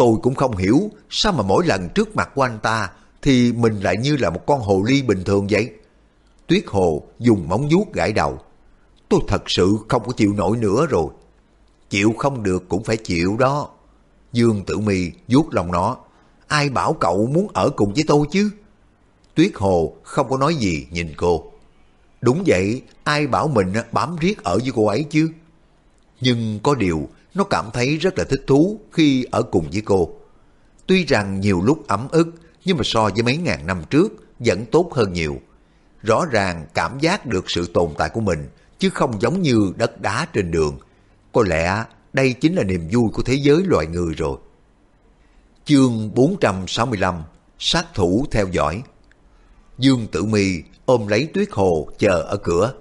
Tôi cũng không hiểu sao mà mỗi lần trước mặt của anh ta thì mình lại như là một con hồ ly bình thường vậy. Tuyết Hồ dùng móng vuốt gãi đầu. Tôi thật sự không có chịu nổi nữa rồi. Chịu không được cũng phải chịu đó. Dương Tử Mi vuốt lòng nó. Ai bảo cậu muốn ở cùng với tôi chứ? Tuyết Hồ không có nói gì nhìn cô. Đúng vậy, ai bảo mình bám riết ở với cô ấy chứ? Nhưng có điều, nó cảm thấy rất là thích thú khi ở cùng với cô. Tuy rằng nhiều lúc ấm ức, nhưng mà so với mấy ngàn năm trước vẫn tốt hơn nhiều. Rõ ràng cảm giác được sự tồn tại của mình, chứ không giống như đất đá trên đường. Có lẽ đây chính là niềm vui của thế giới loài người rồi. Chương 465 Sát thủ theo dõi Dương Tử Mi ôm lấy Tuyết Hồ chờ ở cửa.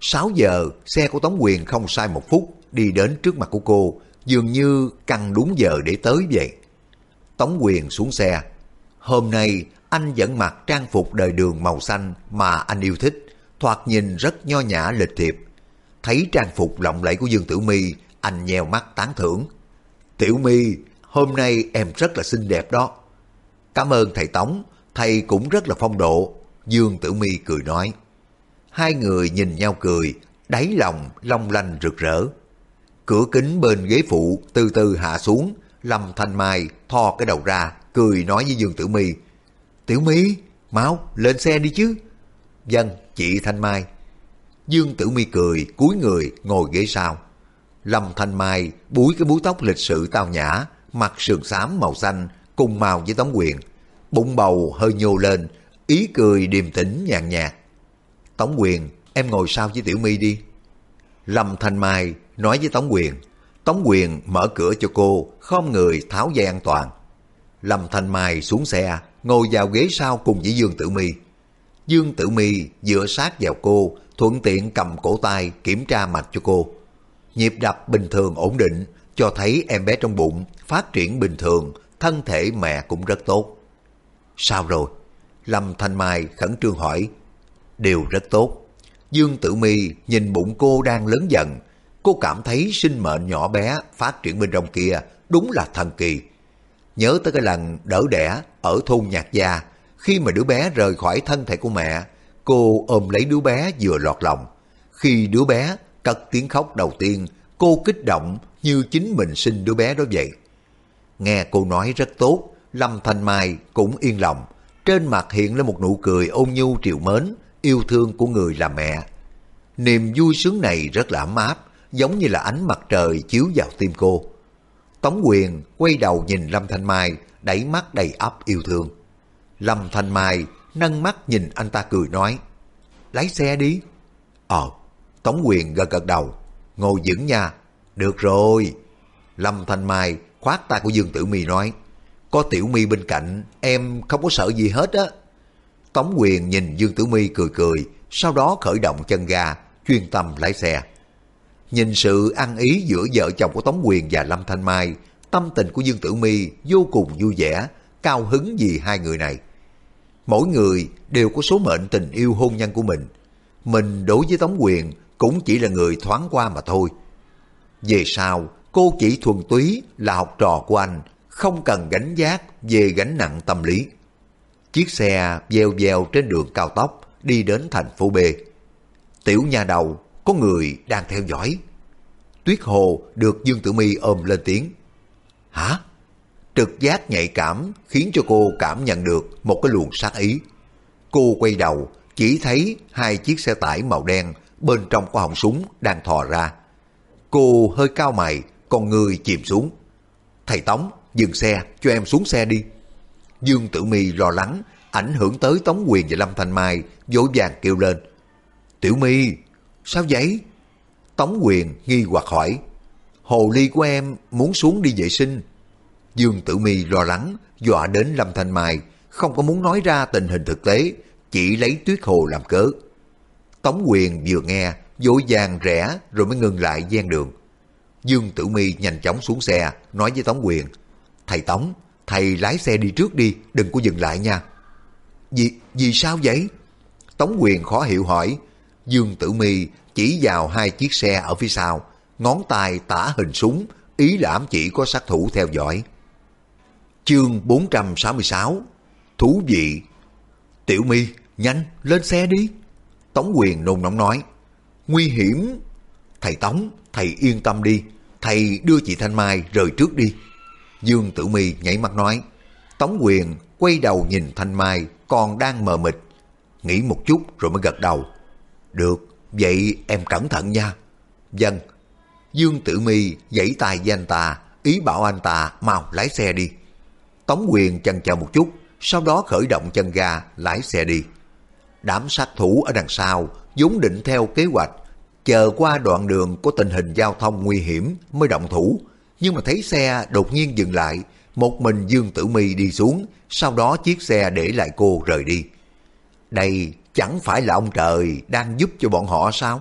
6 giờ, xe của Tống Quyền không sai một phút đi đến trước mặt của cô, dường như căng đúng giờ để tới vậy. Tống Quyền xuống xe. Hôm nay, anh vẫn mặc trang phục đời đường màu xanh mà anh yêu thích, thoạt nhìn rất nho nhã lịch thiệp. Thấy trang phục lộng lẫy của Dương Tử Mi, anh nheo mắt tán thưởng. Tiểu Mi, hôm nay em rất là xinh đẹp đó. Cảm ơn thầy Tống, thầy cũng rất là phong độ. Dương Tử Mi cười nói. Hai người nhìn nhau cười, đáy lòng long lanh rực rỡ. Cửa kính bên ghế phụ từ từ hạ xuống, Lâm Thanh Mai thò cái đầu ra, cười nói với Dương Tử Mi. Tiểu Mi, máu, lên xe đi chứ. Dân, chị Thanh Mai. Dương Tử Mi cười, cúi người, ngồi ghế sau. Lâm Thanh Mai búi cái búi tóc lịch sự tao nhã, mặt sườn xám màu xanh, cùng màu với Tống Quyền. Bụng bầu hơi nhô lên, ý cười điềm tĩnh nhàn nhạt. Tống Quyền, em ngồi sau với Tiểu mi đi. Lâm Thanh Mai nói với Tống Quyền. Tống Quyền mở cửa cho cô, khom người tháo dây an toàn. Lâm Thanh Mai xuống xe, ngồi vào ghế sau cùng với Dương Tử My. Dương Tử My dựa sát vào cô, thuận tiện cầm cổ tay kiểm tra mạch cho cô. Nhịp đập bình thường ổn định, cho thấy em bé trong bụng phát triển bình thường, thân thể mẹ cũng rất tốt. Sao rồi? Lâm Thanh Mai khẩn trương hỏi. Đều rất tốt. Dương Tử Mi nhìn bụng cô đang lớn dần. Cô cảm thấy sinh mệnh nhỏ bé phát triển bên trong kia đúng là thần kỳ. Nhớ tới cái lần đỡ đẻ ở thôn Nhạc Gia, khi mà đứa bé rời khỏi thân thể của mẹ, cô ôm lấy đứa bé vừa lọt lòng. Khi đứa bé cất tiếng khóc đầu tiên, cô kích động như chính mình sinh đứa bé đó vậy. Nghe cô nói rất tốt, Lâm Thanh Mai cũng yên lòng. Trên mặt hiện lên một nụ cười ôn nhu triều mến, yêu thương của người là mẹ. Niềm vui sướng này rất là ấm áp, giống như là ánh mặt trời chiếu vào tim cô. Tống quyền quay đầu nhìn Lâm Thanh Mai, đẩy mắt đầy ấp yêu thương. Lâm Thanh Mai nâng mắt nhìn anh ta cười nói, lái xe đi. Ờ, Tống quyền gật gật đầu, ngồi vững nha. Được rồi. Lâm Thanh Mai khoát tay của Dương Tử Mi nói, có Tiểu Mi bên cạnh, em không có sợ gì hết á. Tống quyền nhìn Dương Tử Mi cười cười, sau đó khởi động chân ga, chuyên tâm lái xe. Nhìn sự ăn ý giữa vợ chồng của Tống Quyền và Lâm Thanh Mai, tâm tình của Dương Tử Mi vô cùng vui vẻ, cao hứng vì hai người này. Mỗi người đều có số mệnh tình yêu hôn nhân của mình. Mình đối với Tống Quyền cũng chỉ là người thoáng qua mà thôi. Về sau, cô chỉ thuần túy là học trò của anh, không cần gánh giác về gánh nặng tâm lý. Chiếc xe veo veo trên đường cao tốc đi đến thành phố B. Tiểu nhà đầu có người đang theo dõi. Tuyết Hồ được Dương Tử Mi ôm lên tiếng. Hả? Trực giác nhạy cảm khiến cho cô cảm nhận được một cái luồng sát ý. Cô quay đầu, chỉ thấy hai chiếc xe tải màu đen bên trong có họng súng đang thò ra. Cô hơi cao mày, con người chìm xuống. Thầy Tống, dừng xe, cho em xuống xe đi. Dương Tử Mi lo lắng, ảnh hưởng tới Tống Quyền và Lâm Thanh Mai, dỗ dàng kêu lên. Tiểu My, sao vậy? Tống Quyền nghi hoặc hỏi. Hồ ly của em muốn xuống đi vệ sinh. Dương Tử Mi lo lắng, dọa đến Lâm Thanh Mai, không có muốn nói ra tình hình thực tế, chỉ lấy tuyết hồ làm cớ. Tống Quyền vừa nghe, vội vàng rẽ rồi mới ngừng lại gian đường. Dương Tử Mi nhanh chóng xuống xe, nói với Tống Quyền, Thầy Tống, thầy lái xe đi trước đi, đừng có dừng lại nha. Vì, vì sao vậy? Tống Quyền khó hiểu hỏi, Dương Tử Mi chỉ vào hai chiếc xe ở phía sau, ngón tay tả hình súng, ý là ám chỉ có sát thủ theo dõi. Chương 466 Thú vị Tiểu Mi nhanh, lên xe đi. Tống quyền nôn nóng nói. Nguy hiểm. Thầy Tống, thầy yên tâm đi. Thầy đưa chị Thanh Mai rời trước đi. Dương Tử Mi nhảy mắt nói. Tống quyền quay đầu nhìn Thanh Mai còn đang mờ mịt. Nghĩ một chút rồi mới gật đầu. Được, vậy em cẩn thận nha. Dân. Dương Tử My giãy tay với anh ta, ý bảo anh ta mau lái xe đi. Tống quyền chần chờ một chút, sau đó khởi động chân ga lái xe đi. Đám sát thủ ở đằng sau vốn định theo kế hoạch, chờ qua đoạn đường có tình hình giao thông nguy hiểm mới động thủ, nhưng mà thấy xe đột nhiên dừng lại, một mình Dương Tử Mi đi xuống, sau đó chiếc xe để lại cô rời đi. Đây chẳng phải là ông trời đang giúp cho bọn họ sao?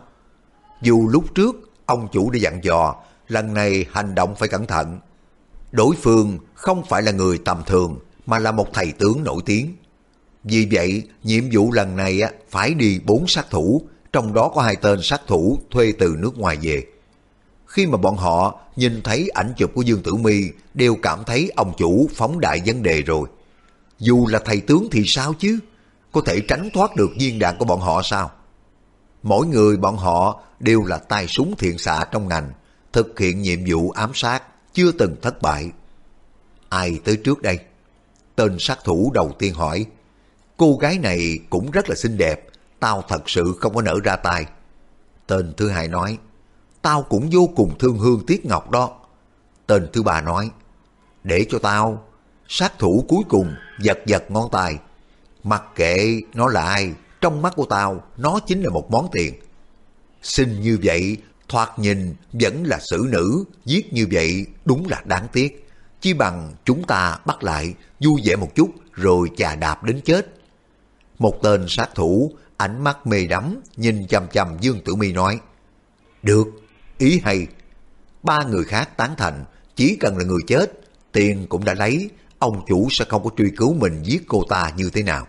Dù lúc trước ông chủ đã dặn dò, lần này hành động phải cẩn thận. Đối phương không phải là người tầm thường, mà là một thầy tướng nổi tiếng. Vì vậy, nhiệm vụ lần này phải đi bốn sát thủ, trong đó có hai tên sát thủ thuê từ nước ngoài về. Khi mà bọn họ nhìn thấy ảnh chụp của Dương Tử Mi đều cảm thấy ông chủ phóng đại vấn đề rồi. Dù là thầy tướng thì sao chứ? Có thể tránh thoát được viên đạn của bọn họ sao? Mỗi người bọn họ đều là tay súng thiện xạ trong ngành, thực hiện nhiệm vụ ám sát, chưa từng thất bại. Ai tới trước đây? Tên sát thủ đầu tiên hỏi, cô gái này cũng rất là xinh đẹp, tao thật sự không có nở ra tay. Tên thứ hai nói, tao cũng vô cùng thương hương tiếc ngọc đó. Tên thứ ba nói, để cho tao, sát thủ cuối cùng giật giật ngón tay. Mặc kệ nó là ai, trong mắt của tao, nó chính là một món tiền. xin như vậy, thoạt nhìn vẫn là xử nữ, giết như vậy đúng là đáng tiếc. Chi bằng chúng ta bắt lại, vui vẻ một chút rồi chà đạp đến chết. Một tên sát thủ, ánh mắt mê đắm, nhìn chầm chầm Dương Tử Mi nói. Được, ý hay. Ba người khác tán thành, chỉ cần là người chết, tiền cũng đã lấy, ông chủ sẽ không có truy cứu mình giết cô ta như thế nào.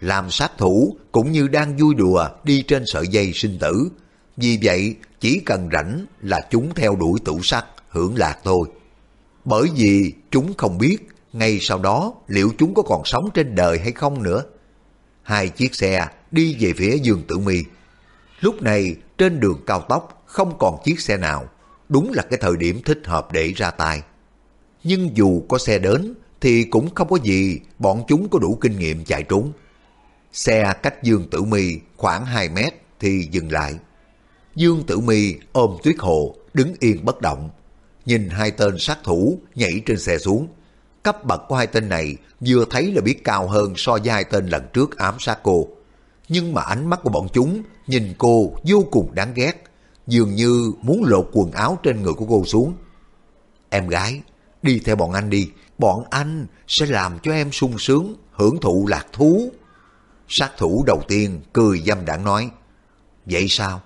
Làm sát thủ cũng như đang vui đùa đi trên sợi dây sinh tử. Vì vậy, chỉ cần rảnh là chúng theo đuổi tủ sắt, hưởng lạc thôi. Bởi vì chúng không biết ngay sau đó liệu chúng có còn sống trên đời hay không nữa. Hai chiếc xe đi về phía Dương Tử Mi. Lúc này trên đường cao tốc không còn chiếc xe nào. Đúng là cái thời điểm thích hợp để ra tay. nhưng dù có xe đến thì cũng không có gì bọn chúng có đủ kinh nghiệm chạy trốn. Xe cách Dương Tử Mi khoảng 2 mét thì dừng lại. Dương Tử Mi ôm Tuyết Hồ đứng yên bất động, nhìn hai tên sát thủ nhảy trên xe xuống. Cấp bậc của hai tên này vừa thấy là biết cao hơn so với hai tên lần trước ám sát cô. Nhưng mà ánh mắt của bọn chúng nhìn cô vô cùng đáng ghét, dường như muốn lột quần áo trên người của cô xuống. Em gái, đi theo bọn anh đi, bọn anh sẽ làm cho em sung sướng, hưởng thụ lạc thú. Sát thủ đầu tiên cười dâm đảng nói, Vậy sao?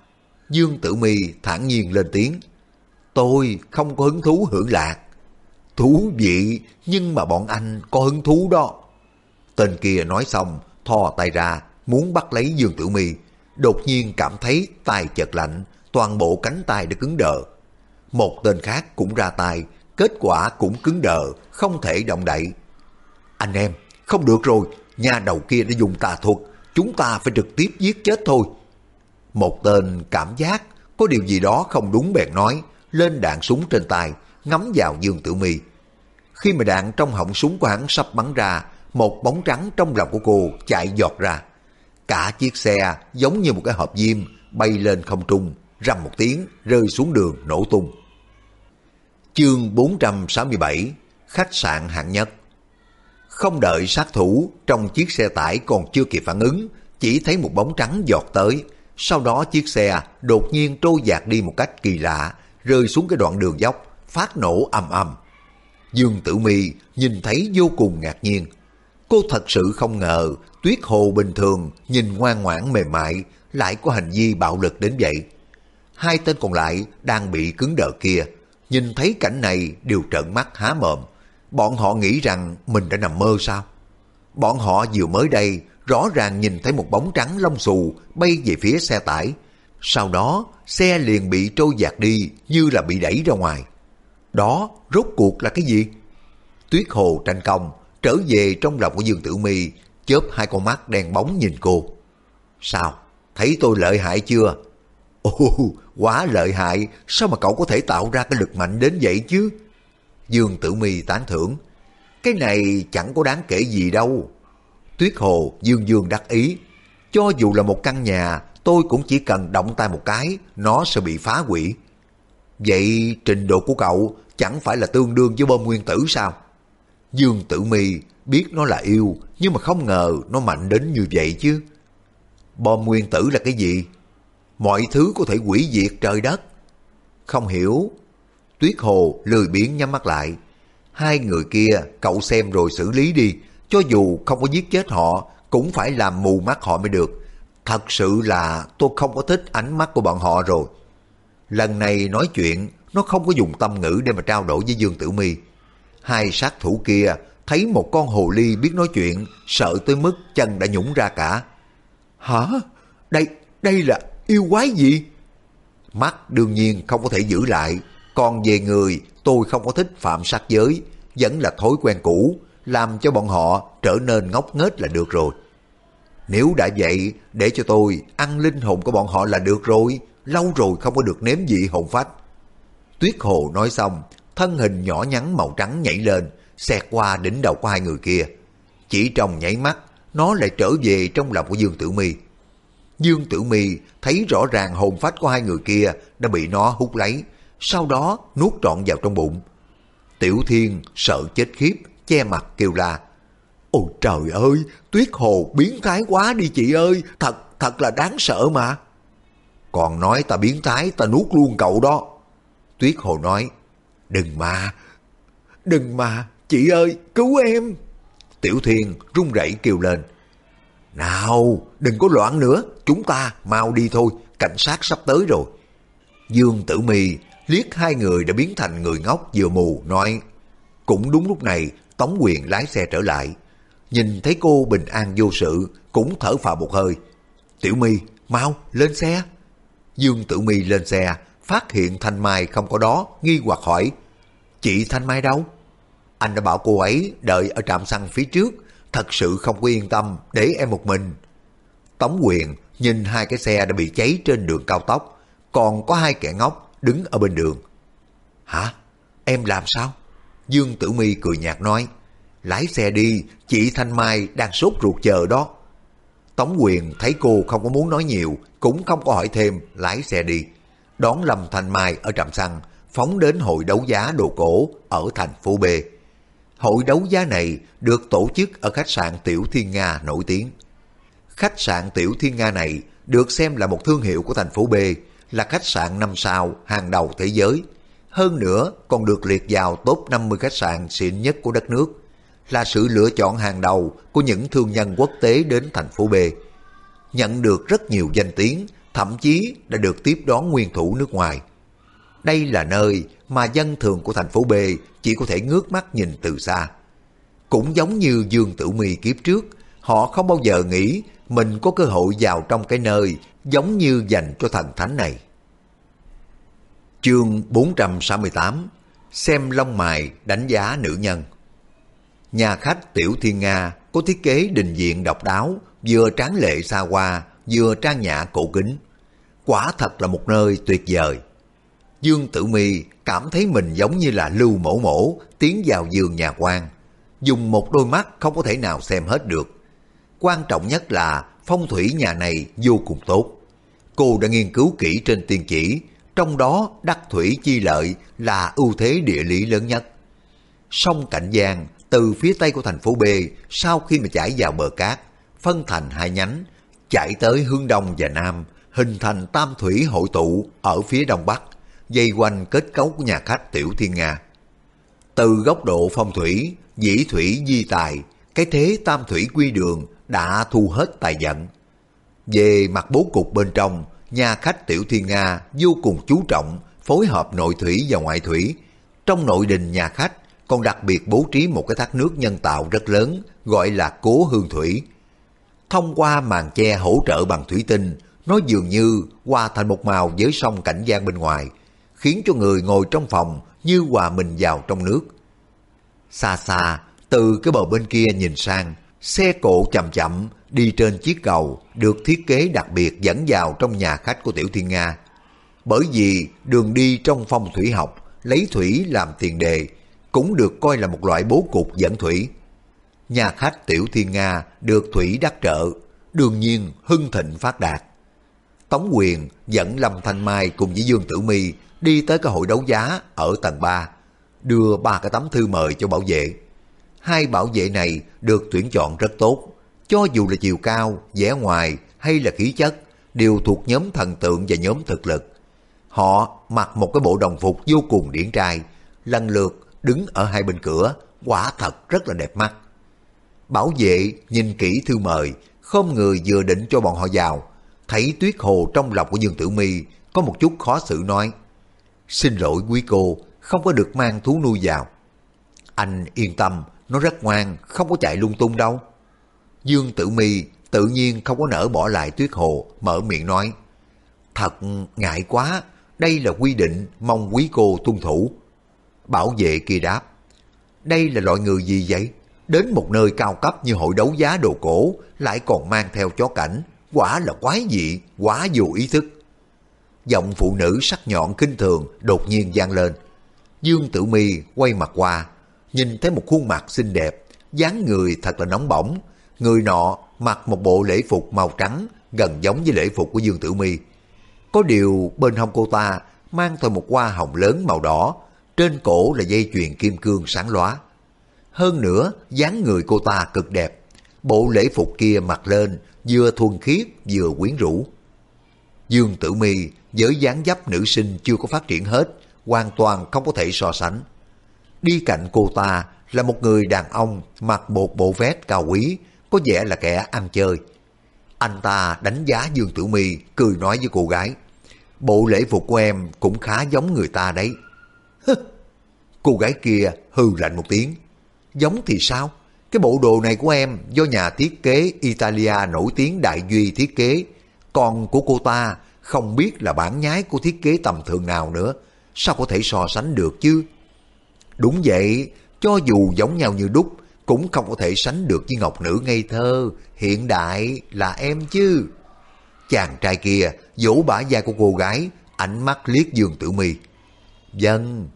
Dương Tử Mi thản nhiên lên tiếng, Tôi không có hứng thú hưởng lạc. Thú vị, nhưng mà bọn anh có hứng thú đó. Tên kia nói xong, thò tay ra, muốn bắt lấy Dương Tử Mi đột nhiên cảm thấy tay chợt lạnh, toàn bộ cánh tay đã cứng đờ. Một tên khác cũng ra tay, kết quả cũng cứng đờ, không thể động đậy. Anh em, không được rồi, nhà đầu kia đã dùng tà thuật, chúng ta phải trực tiếp giết chết thôi. Một tên cảm giác có điều gì đó không đúng bèn nói, lên đạn súng trên tay, ngắm vào Dương Tử Mi. Khi mà đạn trong họng súng của hắn sắp bắn ra, một bóng trắng trong lòng của cô chạy giọt ra. Cả chiếc xe giống như một cái hộp diêm bay lên không trung, rầm một tiếng rơi xuống đường nổ tung. Chương 467 Khách sạn hạng nhất Không đợi sát thủ trong chiếc xe tải còn chưa kịp phản ứng, chỉ thấy một bóng trắng giọt tới. Sau đó chiếc xe đột nhiên trôi dạt đi một cách kỳ lạ, rơi xuống cái đoạn đường dốc, phát nổ ầm ầm. Dương Tử Mi nhìn thấy vô cùng ngạc nhiên. Cô thật sự không ngờ Tuyết Hồ bình thường nhìn ngoan ngoãn mềm mại lại có hành vi bạo lực đến vậy. Hai tên còn lại đang bị cứng đờ kia, nhìn thấy cảnh này, đều trợn mắt há mồm. Bọn họ nghĩ rằng mình đã nằm mơ sao? Bọn họ vừa mới đây, rõ ràng nhìn thấy một bóng trắng lông xù bay về phía xe tải. Sau đó, xe liền bị trôi dạt đi như là bị đẩy ra ngoài. Đó rốt cuộc là cái gì? Tuyết Hồ tranh công, trở về trong lòng của Dương Tử Mi, chớp hai con mắt đen bóng nhìn cô. Sao? Thấy tôi lợi hại chưa? Ồ, quá lợi hại, sao mà cậu có thể tạo ra cái lực mạnh đến vậy chứ? Dương Tử Mi tán thưởng. Cái này chẳng có đáng kể gì đâu. Tuyết Hồ dương dương đắc ý. Cho dù là một căn nhà, tôi cũng chỉ cần động tay một cái, nó sẽ bị phá hủy. Vậy trình độ của cậu chẳng phải là tương đương với bom nguyên tử sao? Dương Tử Mi biết nó là yêu, nhưng mà không ngờ nó mạnh đến như vậy chứ. Bom nguyên tử là cái gì? Mọi thứ có thể hủy diệt trời đất. Không hiểu. Tuyết Hồ lười biếng nhắm mắt lại. Hai người kia cậu xem rồi xử lý đi. Cho dù không có giết chết họ, cũng phải làm mù mắt họ mới được. Thật sự là tôi không có thích ánh mắt của bọn họ rồi. Lần này nói chuyện, nó không có dùng tâm ngữ để mà trao đổi với Dương Tử Mi. Hai sát thủ kia thấy một con hồ ly biết nói chuyện, sợ tới mức chân đã nhũng ra cả. Hả? Đây, đây là yêu quái gì? Mắt đương nhiên không có thể giữ lại, còn về người tôi không có thích phạm sát giới, vẫn là thói quen cũ, làm cho bọn họ trở nên ngốc nghếch là được rồi. Nếu đã vậy, để cho tôi ăn linh hồn của bọn họ là được rồi, lâu rồi không có được nếm vị hồn phách. Tuyết Hồ nói xong, thân hình nhỏ nhắn màu trắng nhảy lên, xẹt qua đỉnh đầu của hai người kia. Chỉ trong nháy mắt, nó lại trở về trong lòng của Dương Tử Mi. Dương Tử Mi thấy rõ ràng hồn phách của hai người kia đã bị nó hút lấy, sau đó nuốt trọn vào trong bụng. Tiểu Thiên sợ chết khiếp, che mặt kêu la. Ôi trời ơi, Tuyết Hồ biến thái quá đi chị ơi, thật, thật là đáng sợ mà. Còn nói ta biến thái, ta nuốt luôn cậu đó. Tuyết Hồ nói, đừng mà, đừng mà, Chị ơi, cứu em! Tiểu Thiên run rẩy kêu lên. Nào, đừng có loạn nữa, chúng ta mau đi thôi, cảnh sát sắp tới rồi. Dương Tử Mi liếc hai người đã biến thành người ngốc vừa mù, nói. Cũng đúng lúc này, Tống Quyền lái xe trở lại. Nhìn thấy cô bình an vô sự, cũng thở phào một hơi. Tiểu Mi, mau, lên xe. Dương Tử Mi lên xe, phát hiện Thanh Mai không có đó, nghi hoặc hỏi. Chị Thanh Mai đâu? Anh đã bảo cô ấy đợi ở trạm xăng phía trước, thật sự không có yên tâm để em một mình. Tống quyền nhìn hai cái xe đã bị cháy trên đường cao tốc, còn có hai kẻ ngốc đứng ở bên đường. Hả? Em làm sao? Dương Tử Mi cười nhạt nói, lái xe đi, chị Thanh Mai đang sốt ruột chờ đó. Tống Quyền thấy cô không có muốn nói nhiều, cũng không có hỏi thêm, lái xe đi. Đón Lâm Thanh Mai ở trạm xăng, phóng đến hội đấu giá đồ cổ ở thành phố B. Hội đấu giá này được tổ chức ở khách sạn Tiểu Thiên Nga nổi tiếng. Khách sạn Tiểu Thiên Nga này được xem là một thương hiệu của thành phố B, là khách sạn năm sao hàng đầu thế giới. Hơn nữa còn được liệt vào top 50 khách sạn xịn nhất của đất nước, là sự lựa chọn hàng đầu của những thương nhân quốc tế đến thành phố B. Nhận được rất nhiều danh tiếng, thậm chí đã được tiếp đón nguyên thủ nước ngoài. Đây là nơi mà dân thường của thành phố B chỉ có thể ngước mắt nhìn từ xa. Cũng giống như Dương Tử Mi kiếp trước, họ không bao giờ nghĩ mình có cơ hội vào trong cái nơi giống như dành cho thần thánh này. Chương 468 Xem lông mài đánh giá nữ nhân Nhà khách Tiểu Thiên Nga có thiết kế đình diện độc đáo, vừa tráng lệ xa hoa, vừa trang nhã cổ kính. Quả thật là một nơi tuyệt vời. Dương Tử Mi cảm thấy mình giống như là lưu mổ mổ tiến vào giường nhà quan. Dùng một đôi mắt không có thể nào xem hết được. Quan trọng nhất là phong thủy nhà này vô cùng tốt. Cô đã nghiên cứu kỹ trên tiên chỉ, trong đó đắc thủy chi lợi là ưu thế địa lý lớn nhất. Sông Cạnh Giang từ phía tây của thành phố B sau khi mà chảy vào bờ cát, phân thành hai nhánh, chạy tới hướng đông và nam, hình thành tam thủy hội tụ ở phía đông bắc, dây quanh kết cấu của nhà khách Tiểu Thiên Nga. Từ góc độ phong thủy, dĩ thủy di tài, cái thế tam thủy quy đường đã thu hết tài vận. Về mặt bố cục bên trong, nhà khách Tiểu Thiên Nga vô cùng chú trọng phối hợp nội thủy và ngoại thủy. Trong nội đình nhà khách còn đặc biệt bố trí một cái thác nước nhân tạo rất lớn gọi là cố hương thủy. Thông qua màn che hỗ trợ bằng thủy tinh, nó dường như hòa thành một màu với sông cảnh gian bên ngoài, khiến cho người ngồi trong phòng như hòa mình vào trong nước. Xa xa, từ cái bờ bên kia nhìn sang, xe cộ chậm chậm đi trên chiếc cầu được thiết kế đặc biệt dẫn vào trong nhà khách của Tiểu Thiên Nga. Bởi vì đường đi trong phong thủy học lấy thủy làm tiền đề cũng được coi là một loại bố cục dẫn thủy. Nhà khách Tiểu Thiên Nga được thủy đắc trợ, đương nhiên hưng thịnh phát đạt. Tống Quyền dẫn Lâm Thanh Mai cùng với Dương Tử Mi đi tới cái hội đấu giá ở tầng 3, đưa ba cái tấm thư mời cho bảo vệ. Hai bảo vệ này được tuyển chọn rất tốt, cho dù là chiều cao, vẻ ngoài hay là khí chất, đều thuộc nhóm thần tượng và nhóm thực lực. Họ mặc một cái bộ đồng phục vô cùng điển trai, lần lượt đứng ở hai bên cửa, quả thật rất là đẹp mắt. Bảo vệ nhìn kỹ thư mời, không người vừa định cho bọn họ vào, thấy tuyết hồ trong lòng của Dương Tử Mi có một chút khó xử nói, xin lỗi quý cô, không có được mang thú nuôi vào. Anh yên tâm, nó rất ngoan, không có chạy lung tung đâu. Dương Tử Mi tự nhiên không có nỡ bỏ lại tuyết hồ, mở miệng nói, thật ngại quá, đây là quy định mong quý cô tuân thủ. Bảo vệ kia đáp, đây là loại người gì vậy? Đến một nơi cao cấp như hội đấu giá đồ cổ lại còn mang theo chó cảnh, quả là quái dị, quá vô ý thức. Giọng phụ nữ sắc nhọn kinh thường đột nhiên vang lên. Dương Tử Mi quay mặt qua, nhìn thấy một khuôn mặt xinh đẹp, dáng người thật là nóng bỏng. Người nọ mặc một bộ lễ phục màu trắng gần giống với lễ phục của Dương Tử Mi. Có điều bên hông cô ta mang theo một hoa hồng lớn màu đỏ, trên cổ là dây chuyền kim cương sáng lóa. Hơn nữa, dáng người cô ta cực đẹp. Bộ lễ phục kia mặc lên vừa thuần khiết vừa quyến rũ. Dương Tử Mi với dáng dấp nữ sinh chưa có phát triển hết, hoàn toàn không có thể so sánh. Đi cạnh cô ta là một người đàn ông mặc một bộ vest cao quý, có vẻ là kẻ ăn chơi. Anh ta đánh giá Dương Tử Mi cười nói với cô gái, bộ lễ phục của em cũng khá giống người ta đấy. [laughs] Cô gái kia hư lạnh một tiếng. Giống thì sao? Cái bộ đồ này của em do nhà thiết kế Italia nổi tiếng Đại Duy thiết kế. Còn của cô ta không biết là bản nhái của thiết kế tầm thường nào nữa. Sao có thể so sánh được chứ? Đúng vậy, cho dù giống nhau như đúc, cũng không có thể sánh được với ngọc nữ ngây thơ, hiện đại là em chứ. Chàng trai kia vỗ bả vai của cô gái, ánh mắt liếc Dương Tử Mi. Dân,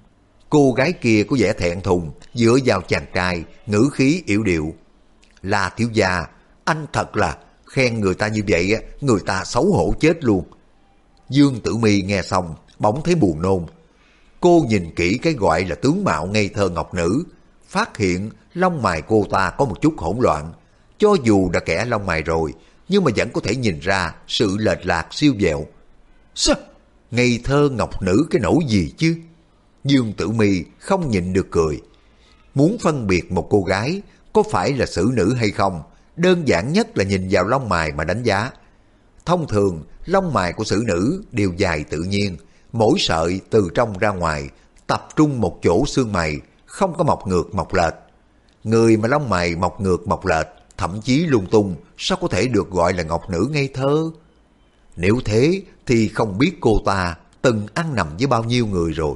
Cô gái kia có vẻ thẹn thùng, dựa vào chàng trai, ngữ khí yểu điệu. Là thiếu gia, anh thật là khen người ta như vậy, người ta xấu hổ chết luôn. Dương Tử Mi nghe xong, bỗng thấy buồn nôn. Cô nhìn kỹ cái gọi là tướng mạo ngây thơ ngọc nữ, phát hiện lông mày cô ta có một chút hỗn loạn. Cho dù đã kẻ lông mày rồi, nhưng mà vẫn có thể nhìn ra sự lệch lạc siêu dẹo. Sao? Ngây thơ ngọc nữ cái nỗi gì chứ? Dương Tử Mi không nhịn được cười. Muốn phân biệt một cô gái có phải là xử nữ hay không, đơn giản nhất là nhìn vào lông mày mà đánh giá. Thông thường, lông mày của xử nữ đều dài tự nhiên, mỗi sợi từ trong ra ngoài, tập trung một chỗ xương mày, không có mọc ngược mọc lệch. Người mà lông mày mọc ngược mọc lệch, thậm chí lung tung, sao có thể được gọi là ngọc nữ ngây thơ? Nếu thế thì không biết cô ta từng ăn nằm với bao nhiêu người rồi.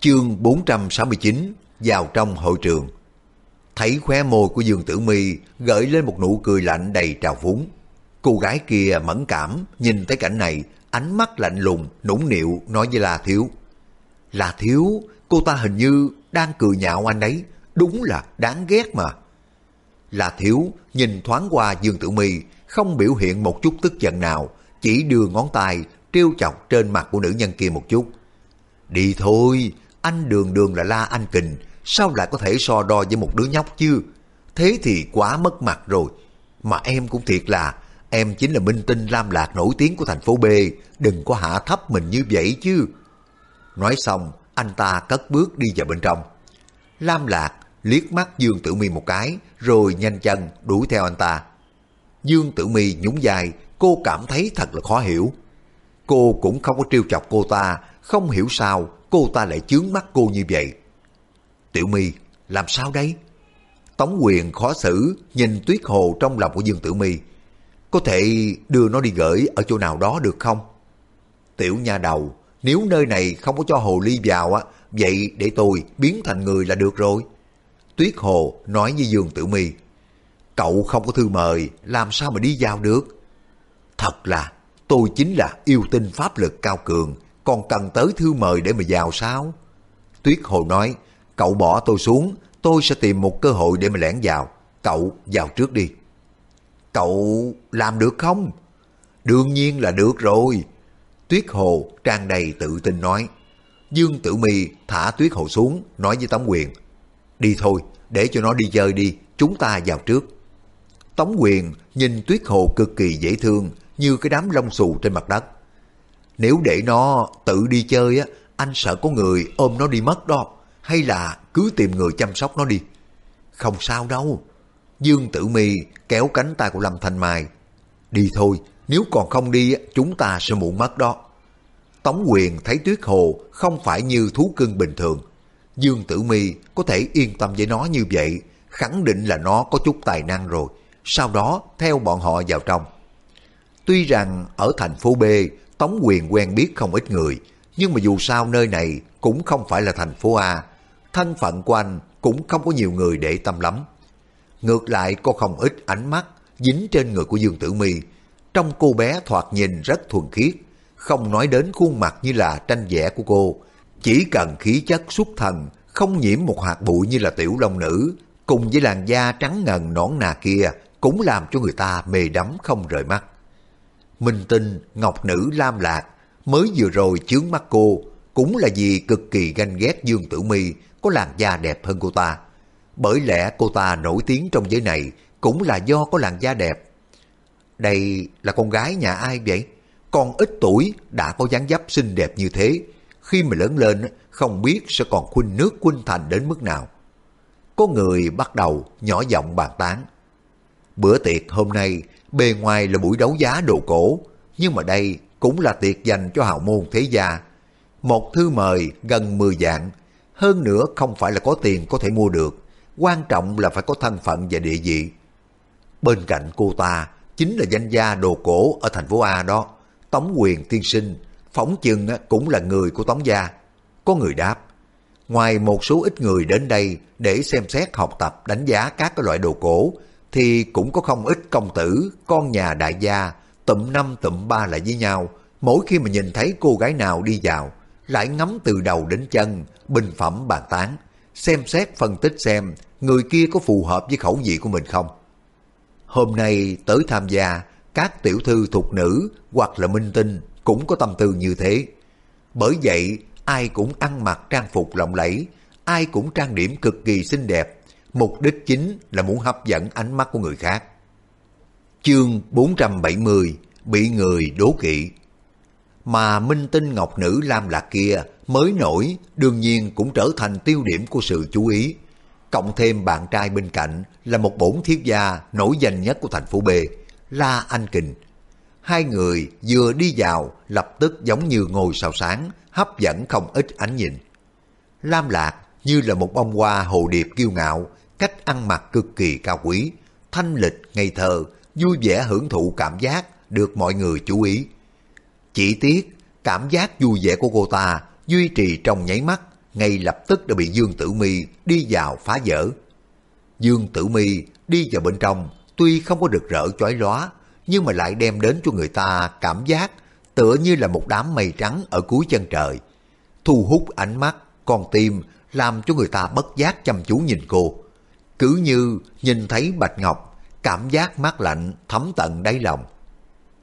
Chương 469 vào trong hội trường. Thấy khóe môi của Dương Tử Mi gợi lên một nụ cười lạnh đầy trào phúng. Cô gái kia mẫn cảm nhìn thấy cảnh này, ánh mắt lạnh lùng, nũng nịu nói với La Thiếu. La Thiếu, cô ta hình như đang cười nhạo anh đấy, đúng là đáng ghét mà. La Thiếu nhìn thoáng qua Dương Tử Mi không biểu hiện một chút tức giận nào, chỉ đưa ngón tay trêu chọc trên mặt của nữ nhân kia một chút. Đi thôi, anh đường đường là La Anh Kình, sao lại có thể so đo với một đứa nhóc chứ? Thế thì quá mất mặt rồi. Mà em cũng thiệt là, em chính là minh tinh lam lạc nổi tiếng của thành phố B, đừng có hạ thấp mình như vậy chứ. Nói xong, anh ta cất bước đi vào bên trong. Lam lạc liếc mắt Dương Tử Mi một cái, rồi nhanh chân đuổi theo anh ta. Dương Tử Mi nhún dài cô cảm thấy thật là khó hiểu. Cô cũng không có trêu chọc cô ta, không hiểu sao cô ta lại chướng mắt cô như vậy. Tiểu My, làm sao đấy? Tống quyền khó xử nhìn tuyết hồ trong lòng của Dương Tử My. Có thể đưa nó đi gửi ở chỗ nào đó được không? Tiểu nha đầu, nếu nơi này không có cho hồ ly vào á, vậy để tôi biến thành người là được rồi. Tuyết hồ nói với Dương Tử Mi, Cậu không có thư mời, làm sao mà đi vào được? Thật là, tôi chính là yêu tinh pháp lực cao cường, còn cần tới thư mời để mà vào sao? Tuyết Hồ nói, cậu bỏ tôi xuống, tôi sẽ tìm một cơ hội để mà lẻn vào. Cậu vào trước đi. Cậu làm được không? Đương nhiên là được rồi. Tuyết Hồ tràn đầy tự tin nói. Dương Tử Mi thả Tuyết Hồ xuống, nói với Tống Quyền. Đi thôi, để cho nó đi chơi đi, chúng ta vào trước. Tống Quyền nhìn Tuyết Hồ cực kỳ dễ thương, như cái đám lông xù trên mặt đất. Nếu để nó tự đi chơi á, anh sợ có người ôm nó đi mất đó. Hay là cứ tìm người chăm sóc nó đi. Không sao đâu. Dương Tử Mi kéo cánh tay của Lâm Thanh Mai. Đi thôi, nếu còn không đi chúng ta sẽ muộn mất đó. Tống quyền thấy Tuyết Hồ không phải như thú cưng bình thường. Dương Tử Mi có thể yên tâm với nó như vậy, khẳng định là nó có chút tài năng rồi. Sau đó theo bọn họ vào trong. Tuy rằng ở thành phố B Tống quyền quen biết không ít người, nhưng mà dù sao nơi này cũng không phải là thành phố A, thân phận của anh cũng không có nhiều người để tâm lắm. Ngược lại có không ít ánh mắt dính trên người của Dương Tử Mi, trong cô bé thoạt nhìn rất thuần khiết, không nói đến khuôn mặt như là tranh vẽ của cô, chỉ cần khí chất xuất thần, không nhiễm một hạt bụi như là tiểu long nữ, cùng với làn da trắng ngần nõn nà kia cũng làm cho người ta mê đắm không rời mắt. Minh tinh, ngọc nữ lam lạc, mới vừa rồi chướng mắt cô, cũng là vì cực kỳ ganh ghét Dương Tử Mi có làn da đẹp hơn cô ta. Bởi lẽ cô ta nổi tiếng trong giới này cũng là do có làn da đẹp. Đây là con gái nhà ai vậy? Con ít tuổi đã có dáng dấp xinh đẹp như thế. Khi mà lớn lên không biết sẽ còn khuynh nước khuynh thành đến mức nào. Có người bắt đầu nhỏ giọng bàn tán. Bữa tiệc hôm nay bề ngoài là buổi đấu giá đồ cổ, nhưng mà đây cũng là tiệc dành cho hào môn thế gia. Một thư mời gần 10 dạng, hơn nữa không phải là có tiền có thể mua được, quan trọng là phải có thân phận và địa vị. Bên cạnh cô ta chính là danh gia đồ cổ ở thành phố A đó, Tống Quyền Tiên Sinh, phóng chừng cũng là người của Tống Gia. Có người đáp, ngoài một số ít người đến đây để xem xét học tập đánh giá các cái loại đồ cổ, thì cũng có không ít công tử, con nhà đại gia, tụm năm tụm ba lại với nhau. Mỗi khi mà nhìn thấy cô gái nào đi vào, lại ngắm từ đầu đến chân, bình phẩm bàn tán, xem xét phân tích xem người kia có phù hợp với khẩu vị của mình không. Hôm nay tới tham gia, các tiểu thư thuộc nữ hoặc là minh tinh cũng có tâm tư như thế. Bởi vậy, ai cũng ăn mặc trang phục lộng lẫy, ai cũng trang điểm cực kỳ xinh đẹp, mục đích chính là muốn hấp dẫn ánh mắt của người khác. Chương 470 Bị người đố kỵ Mà minh tinh ngọc nữ Lam Lạc kia mới nổi đương nhiên cũng trở thành tiêu điểm của sự chú ý. Cộng thêm bạn trai bên cạnh là một bổn thiếu gia nổi danh nhất của thành phố B, La Anh Kình. Hai người vừa đi vào lập tức giống như ngôi sao sáng, hấp dẫn không ít ánh nhìn. Lam Lạc như là một bông hoa hồ điệp kiêu ngạo, cách ăn mặc cực kỳ cao quý, thanh lịch, ngây thơ, vui vẻ hưởng thụ cảm giác được mọi người chú ý. Chỉ tiếc, cảm giác vui vẻ của cô ta duy trì trong nháy mắt, ngay lập tức đã bị Dương Tử Mi đi vào phá vỡ. Dương Tử Mi đi vào bên trong, tuy không có rực rỡ chói lóa, nhưng mà lại đem đến cho người ta cảm giác tựa như là một đám mây trắng ở cuối chân trời. Thu hút ánh mắt, con tim làm cho người ta bất giác chăm chú nhìn cô. Cứ như nhìn thấy Bạch Ngọc, cảm giác mát lạnh thấm tận đáy lòng.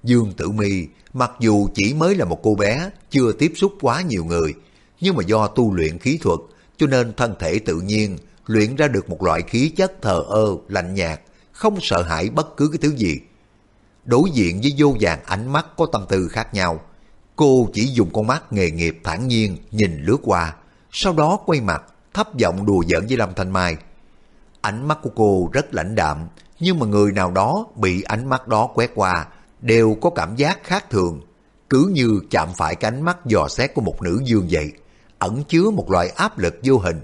Dương Tử Mi mặc dù chỉ mới là một cô bé, chưa tiếp xúc quá nhiều người, nhưng mà do tu luyện khí thuật, cho nên thân thể tự nhiên luyện ra được một loại khí chất thờ ơ, lạnh nhạt, không sợ hãi bất cứ cái thứ gì. Đối diện với vô vàng ánh mắt có tâm tư khác nhau, cô chỉ dùng con mắt nghề nghiệp thản nhiên nhìn lướt qua, sau đó quay mặt, thấp giọng đùa giỡn với Lâm Thanh Mai. Ánh mắt của cô rất lãnh đạm, nhưng mà người nào đó bị ánh mắt đó quét qua đều có cảm giác khác thường, cứ như chạm phải cái ánh mắt dò xét của một nữ dương vậy, ẩn chứa một loại áp lực vô hình.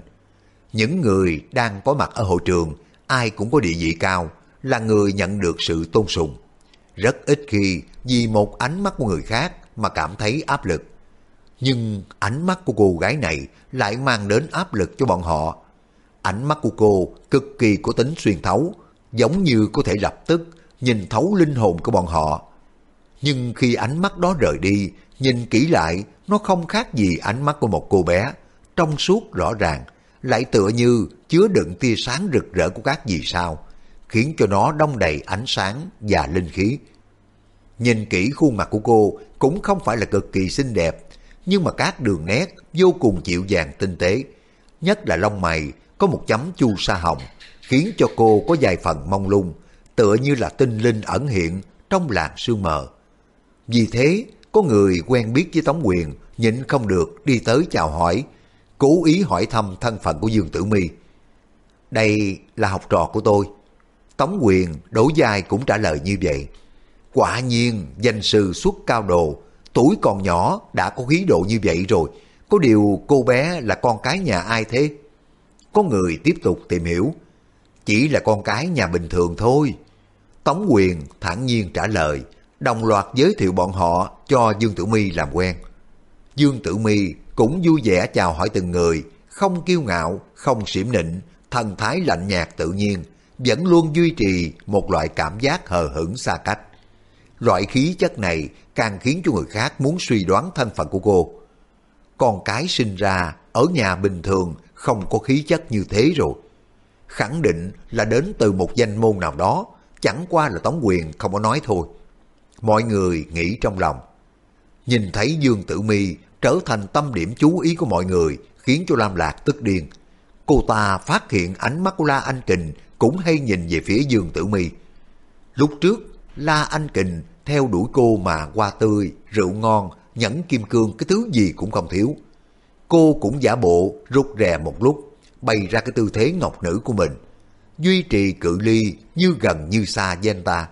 Những người đang có mặt ở hội trường, ai cũng có địa vị cao, là người nhận được sự tôn sùng. Rất ít khi vì một ánh mắt của người khác mà cảm thấy áp lực. Nhưng ánh mắt của cô gái này lại mang đến áp lực cho bọn họ. Ánh mắt của cô cực kỳ có tính xuyên thấu, giống như có thể lập tức nhìn thấu linh hồn của bọn họ. Nhưng khi ánh mắt đó rời đi, nhìn kỹ lại, nó không khác gì ánh mắt của một cô bé, trong suốt rõ ràng, lại tựa như chứa đựng tia sáng rực rỡ của các vì sao, khiến cho nó đông đầy ánh sáng và linh khí. Nhìn kỹ khuôn mặt của cô cũng không phải là cực kỳ xinh đẹp, nhưng mà các đường nét vô cùng dịu dàng tinh tế. Nhất là lông mày có một chấm chu sa hồng, khiến cho cô có vài phần mông lung, tựa như là tinh linh ẩn hiện trong làn sương mờ. Vì thế, có người quen biết với Tống Quyền nhịn không được đi tới chào hỏi, cố ý hỏi thăm thân phận của Dương Tử Mi. Đây là học trò của tôi. Tống Quyền đổ dài cũng trả lời như vậy. Quả nhiên danh sư xuất cao đồ, tuổi còn nhỏ đã có khí độ như vậy rồi. Có điều cô bé là con cái nhà ai thế? Có người tiếp tục tìm hiểu. Chỉ là con cái nhà bình thường thôi. Tống Quyền thản nhiên trả lời, đồng loạt giới thiệu bọn họ cho Dương Tử Mi làm quen. Dương Tử Mi cũng vui vẻ chào hỏi từng người, không kiêu ngạo, không xỉm nịnh, thần thái lạnh nhạt tự nhiên, vẫn luôn duy trì một loại cảm giác hờ hững xa cách. Loại khí chất này càng khiến cho người khác muốn suy đoán thân phận của cô. Con cái sinh ra ở nhà bình thường không có khí chất như thế rồi. Khẳng định là đến từ một danh môn nào đó, chẳng qua là Tống Quyền không có nói thôi. Mọi người nghĩ trong lòng. Nhìn thấy Dương Tử Mi trở thành tâm điểm chú ý của mọi người khiến cho Lam Lạc tức điên. Cô ta phát hiện ánh mắt của La Anh Kình cũng hay nhìn về phía Dương Tử Mi. Lúc trước, La Anh Kình theo đuổi cô mà hoa tươi, rượu ngon, nhẫn kim cương cái thứ gì cũng không thiếu. Cô cũng giả bộ rụt rè một lúc, bày ra cái tư thế ngọc nữ của mình. Duy trì cự ly như gần như xa với anh ta.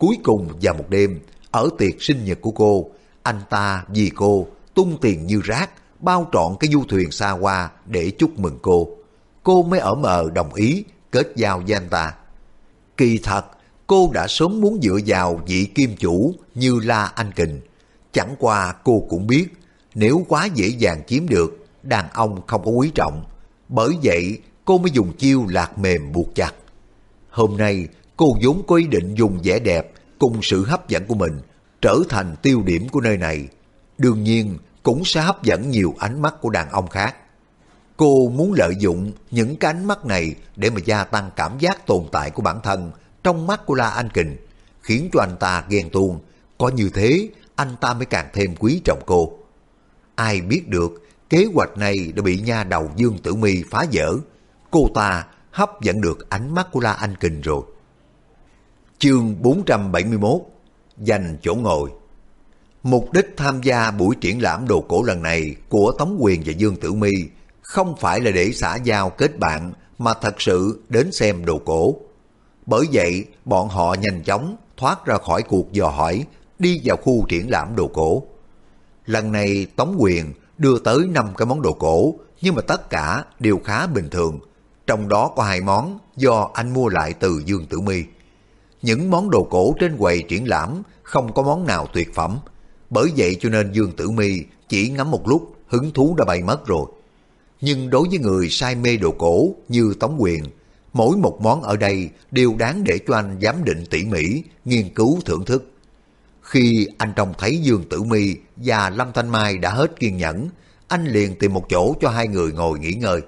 Cuối cùng vào một đêm, ở tiệc sinh nhật của cô, anh ta vì cô tung tiền như rác, bao trọn cái du thuyền xa hoa để chúc mừng cô. Cô mới ở mờ đồng ý kết giao với anh ta. Kỳ thật, cô đã sớm muốn dựa vào vị kim chủ như La Anh Kình. Chẳng qua cô cũng biết, nếu quá dễ dàng chiếm được, đàn ông không có quý trọng. Bởi vậy, cô mới dùng chiêu lạc mềm buộc chặt. Hôm nay, cô vốn có ý định dùng vẻ đẹp cùng sự hấp dẫn của mình trở thành tiêu điểm của nơi này. Đương nhiên, cũng sẽ hấp dẫn nhiều ánh mắt của đàn ông khác. Cô muốn lợi dụng những cái ánh mắt này để mà gia tăng cảm giác tồn tại của bản thân trong mắt của La Anh Kình, khiến cho anh ta ghen tuông. Có như thế, anh ta mới càng thêm quý trọng cô. Ai biết được, kế hoạch này đã bị nha đầu Dương Tử Mi phá vỡ. Cô ta hấp dẫn được ánh mắt của La Anh Kình rồi. Chương 471 Dành chỗ ngồi Mục đích tham gia buổi triển lãm đồ cổ lần này của Tống Quyền và Dương Tử my không phải là để xã giao kết bạn mà thật sự đến xem đồ cổ. Bởi vậy, bọn họ nhanh chóng thoát ra khỏi cuộc dò hỏi, đi vào khu triển lãm đồ cổ. Lần này Tống Quyền đưa tới 5 cái món đồ cổ, nhưng mà tất cả đều khá bình thường. Trong đó có hai món do anh mua lại từ Dương Tử my những món đồ cổ trên quầy triển lãm không có món nào tuyệt phẩm, bởi vậy cho nên Dương Tử Mi chỉ ngắm một lúc, hứng thú đã bay mất rồi. Nhưng đối với người say mê đồ cổ như Tống Quyền, mỗi một món ở đây đều đáng để cho anh giám định tỉ mỉ, nghiên cứu thưởng thức. Khi anh trông thấy Dương Tử Mi và Lâm Thanh Mai đã hết kiên nhẫn, anh liền tìm một chỗ cho hai người ngồi nghỉ ngơi.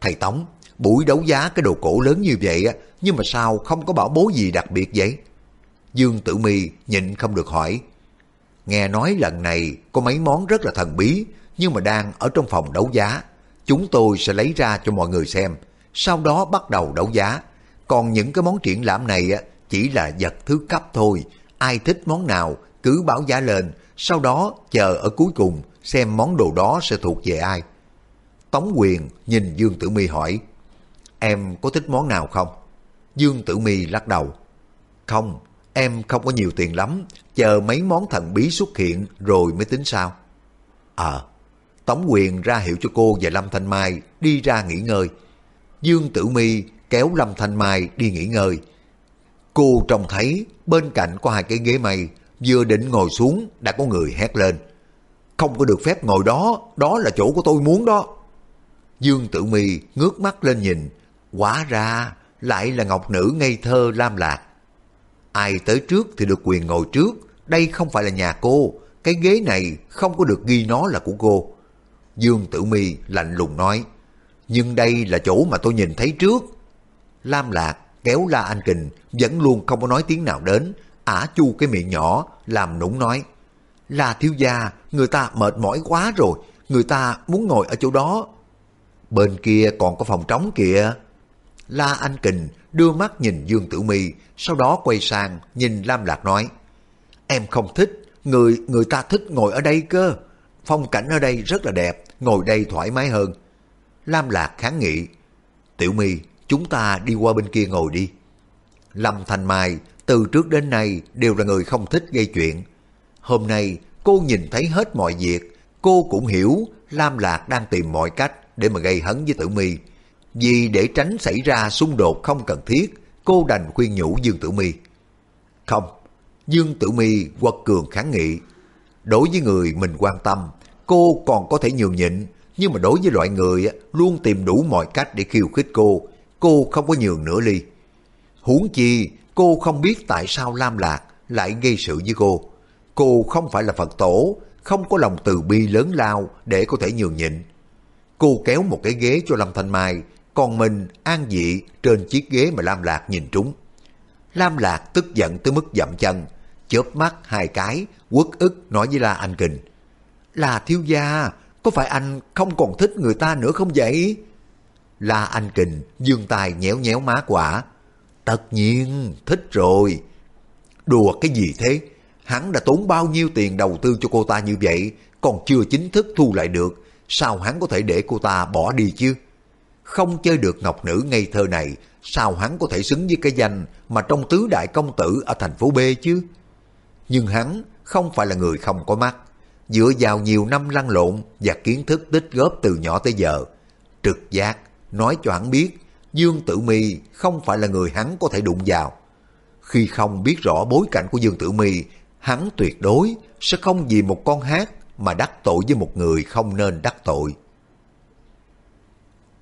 Thầy Tống, buổi đấu giá cái đồ cổ lớn như vậy á, nhưng mà sao không có bảo bố gì đặc biệt vậy? Dương Tử Mi nhịn không được hỏi. Nghe nói lần này có mấy món rất là thần bí, nhưng mà đang ở trong phòng đấu giá. Chúng tôi sẽ lấy ra cho mọi người xem, sau đó bắt đầu đấu giá. Còn những cái món triển lãm này á chỉ là vật thứ cấp thôi, ai thích món nào cứ báo giá lên, sau đó chờ ở cuối cùng xem món đồ đó sẽ thuộc về ai. Tống Quyền nhìn Dương Tử Mi hỏi, em có thích món nào không? Dương Tử Mi lắc đầu, không, em không có nhiều tiền lắm, chờ mấy món thần bí xuất hiện rồi mới tính sao. Ờ, Tống Quyền ra hiệu cho cô và Lâm Thanh Mai đi ra nghỉ ngơi. Dương Tử Mi kéo Lâm Thanh Mai đi nghỉ ngơi. Cô trông thấy bên cạnh có hai cái ghế mây, vừa định ngồi xuống đã có người hét lên. Không có được phép ngồi đó, đó là chỗ của tôi muốn đó. Dương Tử Mi ngước mắt lên nhìn, quả ra lại là ngọc nữ ngây thơ lam lạc. Ai tới trước thì được quyền ngồi trước, đây không phải là nhà cô, cái ghế này không có được ghi nó là của cô. Dương Tử Mi lạnh lùng nói, nhưng đây là chỗ mà tôi nhìn thấy trước. Lam Lạc kéo La Anh Kình vẫn luôn không có nói tiếng nào đến, ả chu cái miệng nhỏ, làm nũng nói. La thiếu gia, người ta mệt mỏi quá rồi, người ta muốn ngồi ở chỗ đó. Bên kia còn có phòng trống kìa. La Anh Kình đưa mắt nhìn Dương Tử Mi, sau đó quay sang nhìn Lam Lạc nói. Em không thích, người người ta thích ngồi ở đây cơ. Phong cảnh ở đây rất là đẹp, ngồi đây thoải mái hơn. Lam Lạc kháng nghị. Tiểu My, chúng ta đi qua bên kia ngồi đi. Lâm Thành Mai từ trước đến nay đều là người không thích gây chuyện. Hôm nay cô nhìn thấy hết mọi việc, cô cũng hiểu Lam Lạc đang tìm mọi cách để mà gây hấn với Tử My. Vì để tránh xảy ra xung đột không cần thiết, cô đành khuyên nhủ Dương Tử My. Không, Dương Tử My quật cường kháng nghị. Đối với người mình quan tâm, cô còn có thể nhường nhịn, nhưng mà đối với loại người luôn tìm đủ mọi cách để khiêu khích cô, cô không có nhường nửa ly. Huống chi, cô không biết tại sao Lam Lạc lại gây sự với cô. Cô không phải là Phật tổ, không có lòng từ bi lớn lao để có thể nhường nhịn. Cô kéo một cái ghế cho Lâm Thanh Mai, còn mình an dị trên chiếc ghế mà Lam Lạc nhìn trúng. Lam Lạc tức giận tới mức dậm chân, chớp mắt hai cái, quất ức nói với La Anh Kình. Là thiếu gia, có phải anh không còn thích người ta nữa không vậy? La Anh Kình dương tay nhéo nhéo má quả. Tất nhiên, thích rồi. Đùa cái gì thế? Hắn đã tốn bao nhiêu tiền đầu tư cho cô ta như vậy, còn chưa chính thức thu lại được. Sao hắn có thể để cô ta bỏ đi chứ? Không chơi được ngọc nữ ngây thơ này, sao hắn có thể xứng với cái danh mà trong tứ đại công tử ở thành phố B chứ? Nhưng hắn không phải là người không có mắt dựa vào nhiều năm lăn lộn và kiến thức tích góp từ nhỏ tới giờ. Trực giác, nói cho hắn biết, Dương Tử Mi không phải là người hắn có thể đụng vào. Khi không biết rõ bối cảnh của Dương Tử Mi, hắn tuyệt đối sẽ không vì một con hát mà đắc tội với một người không nên đắc tội.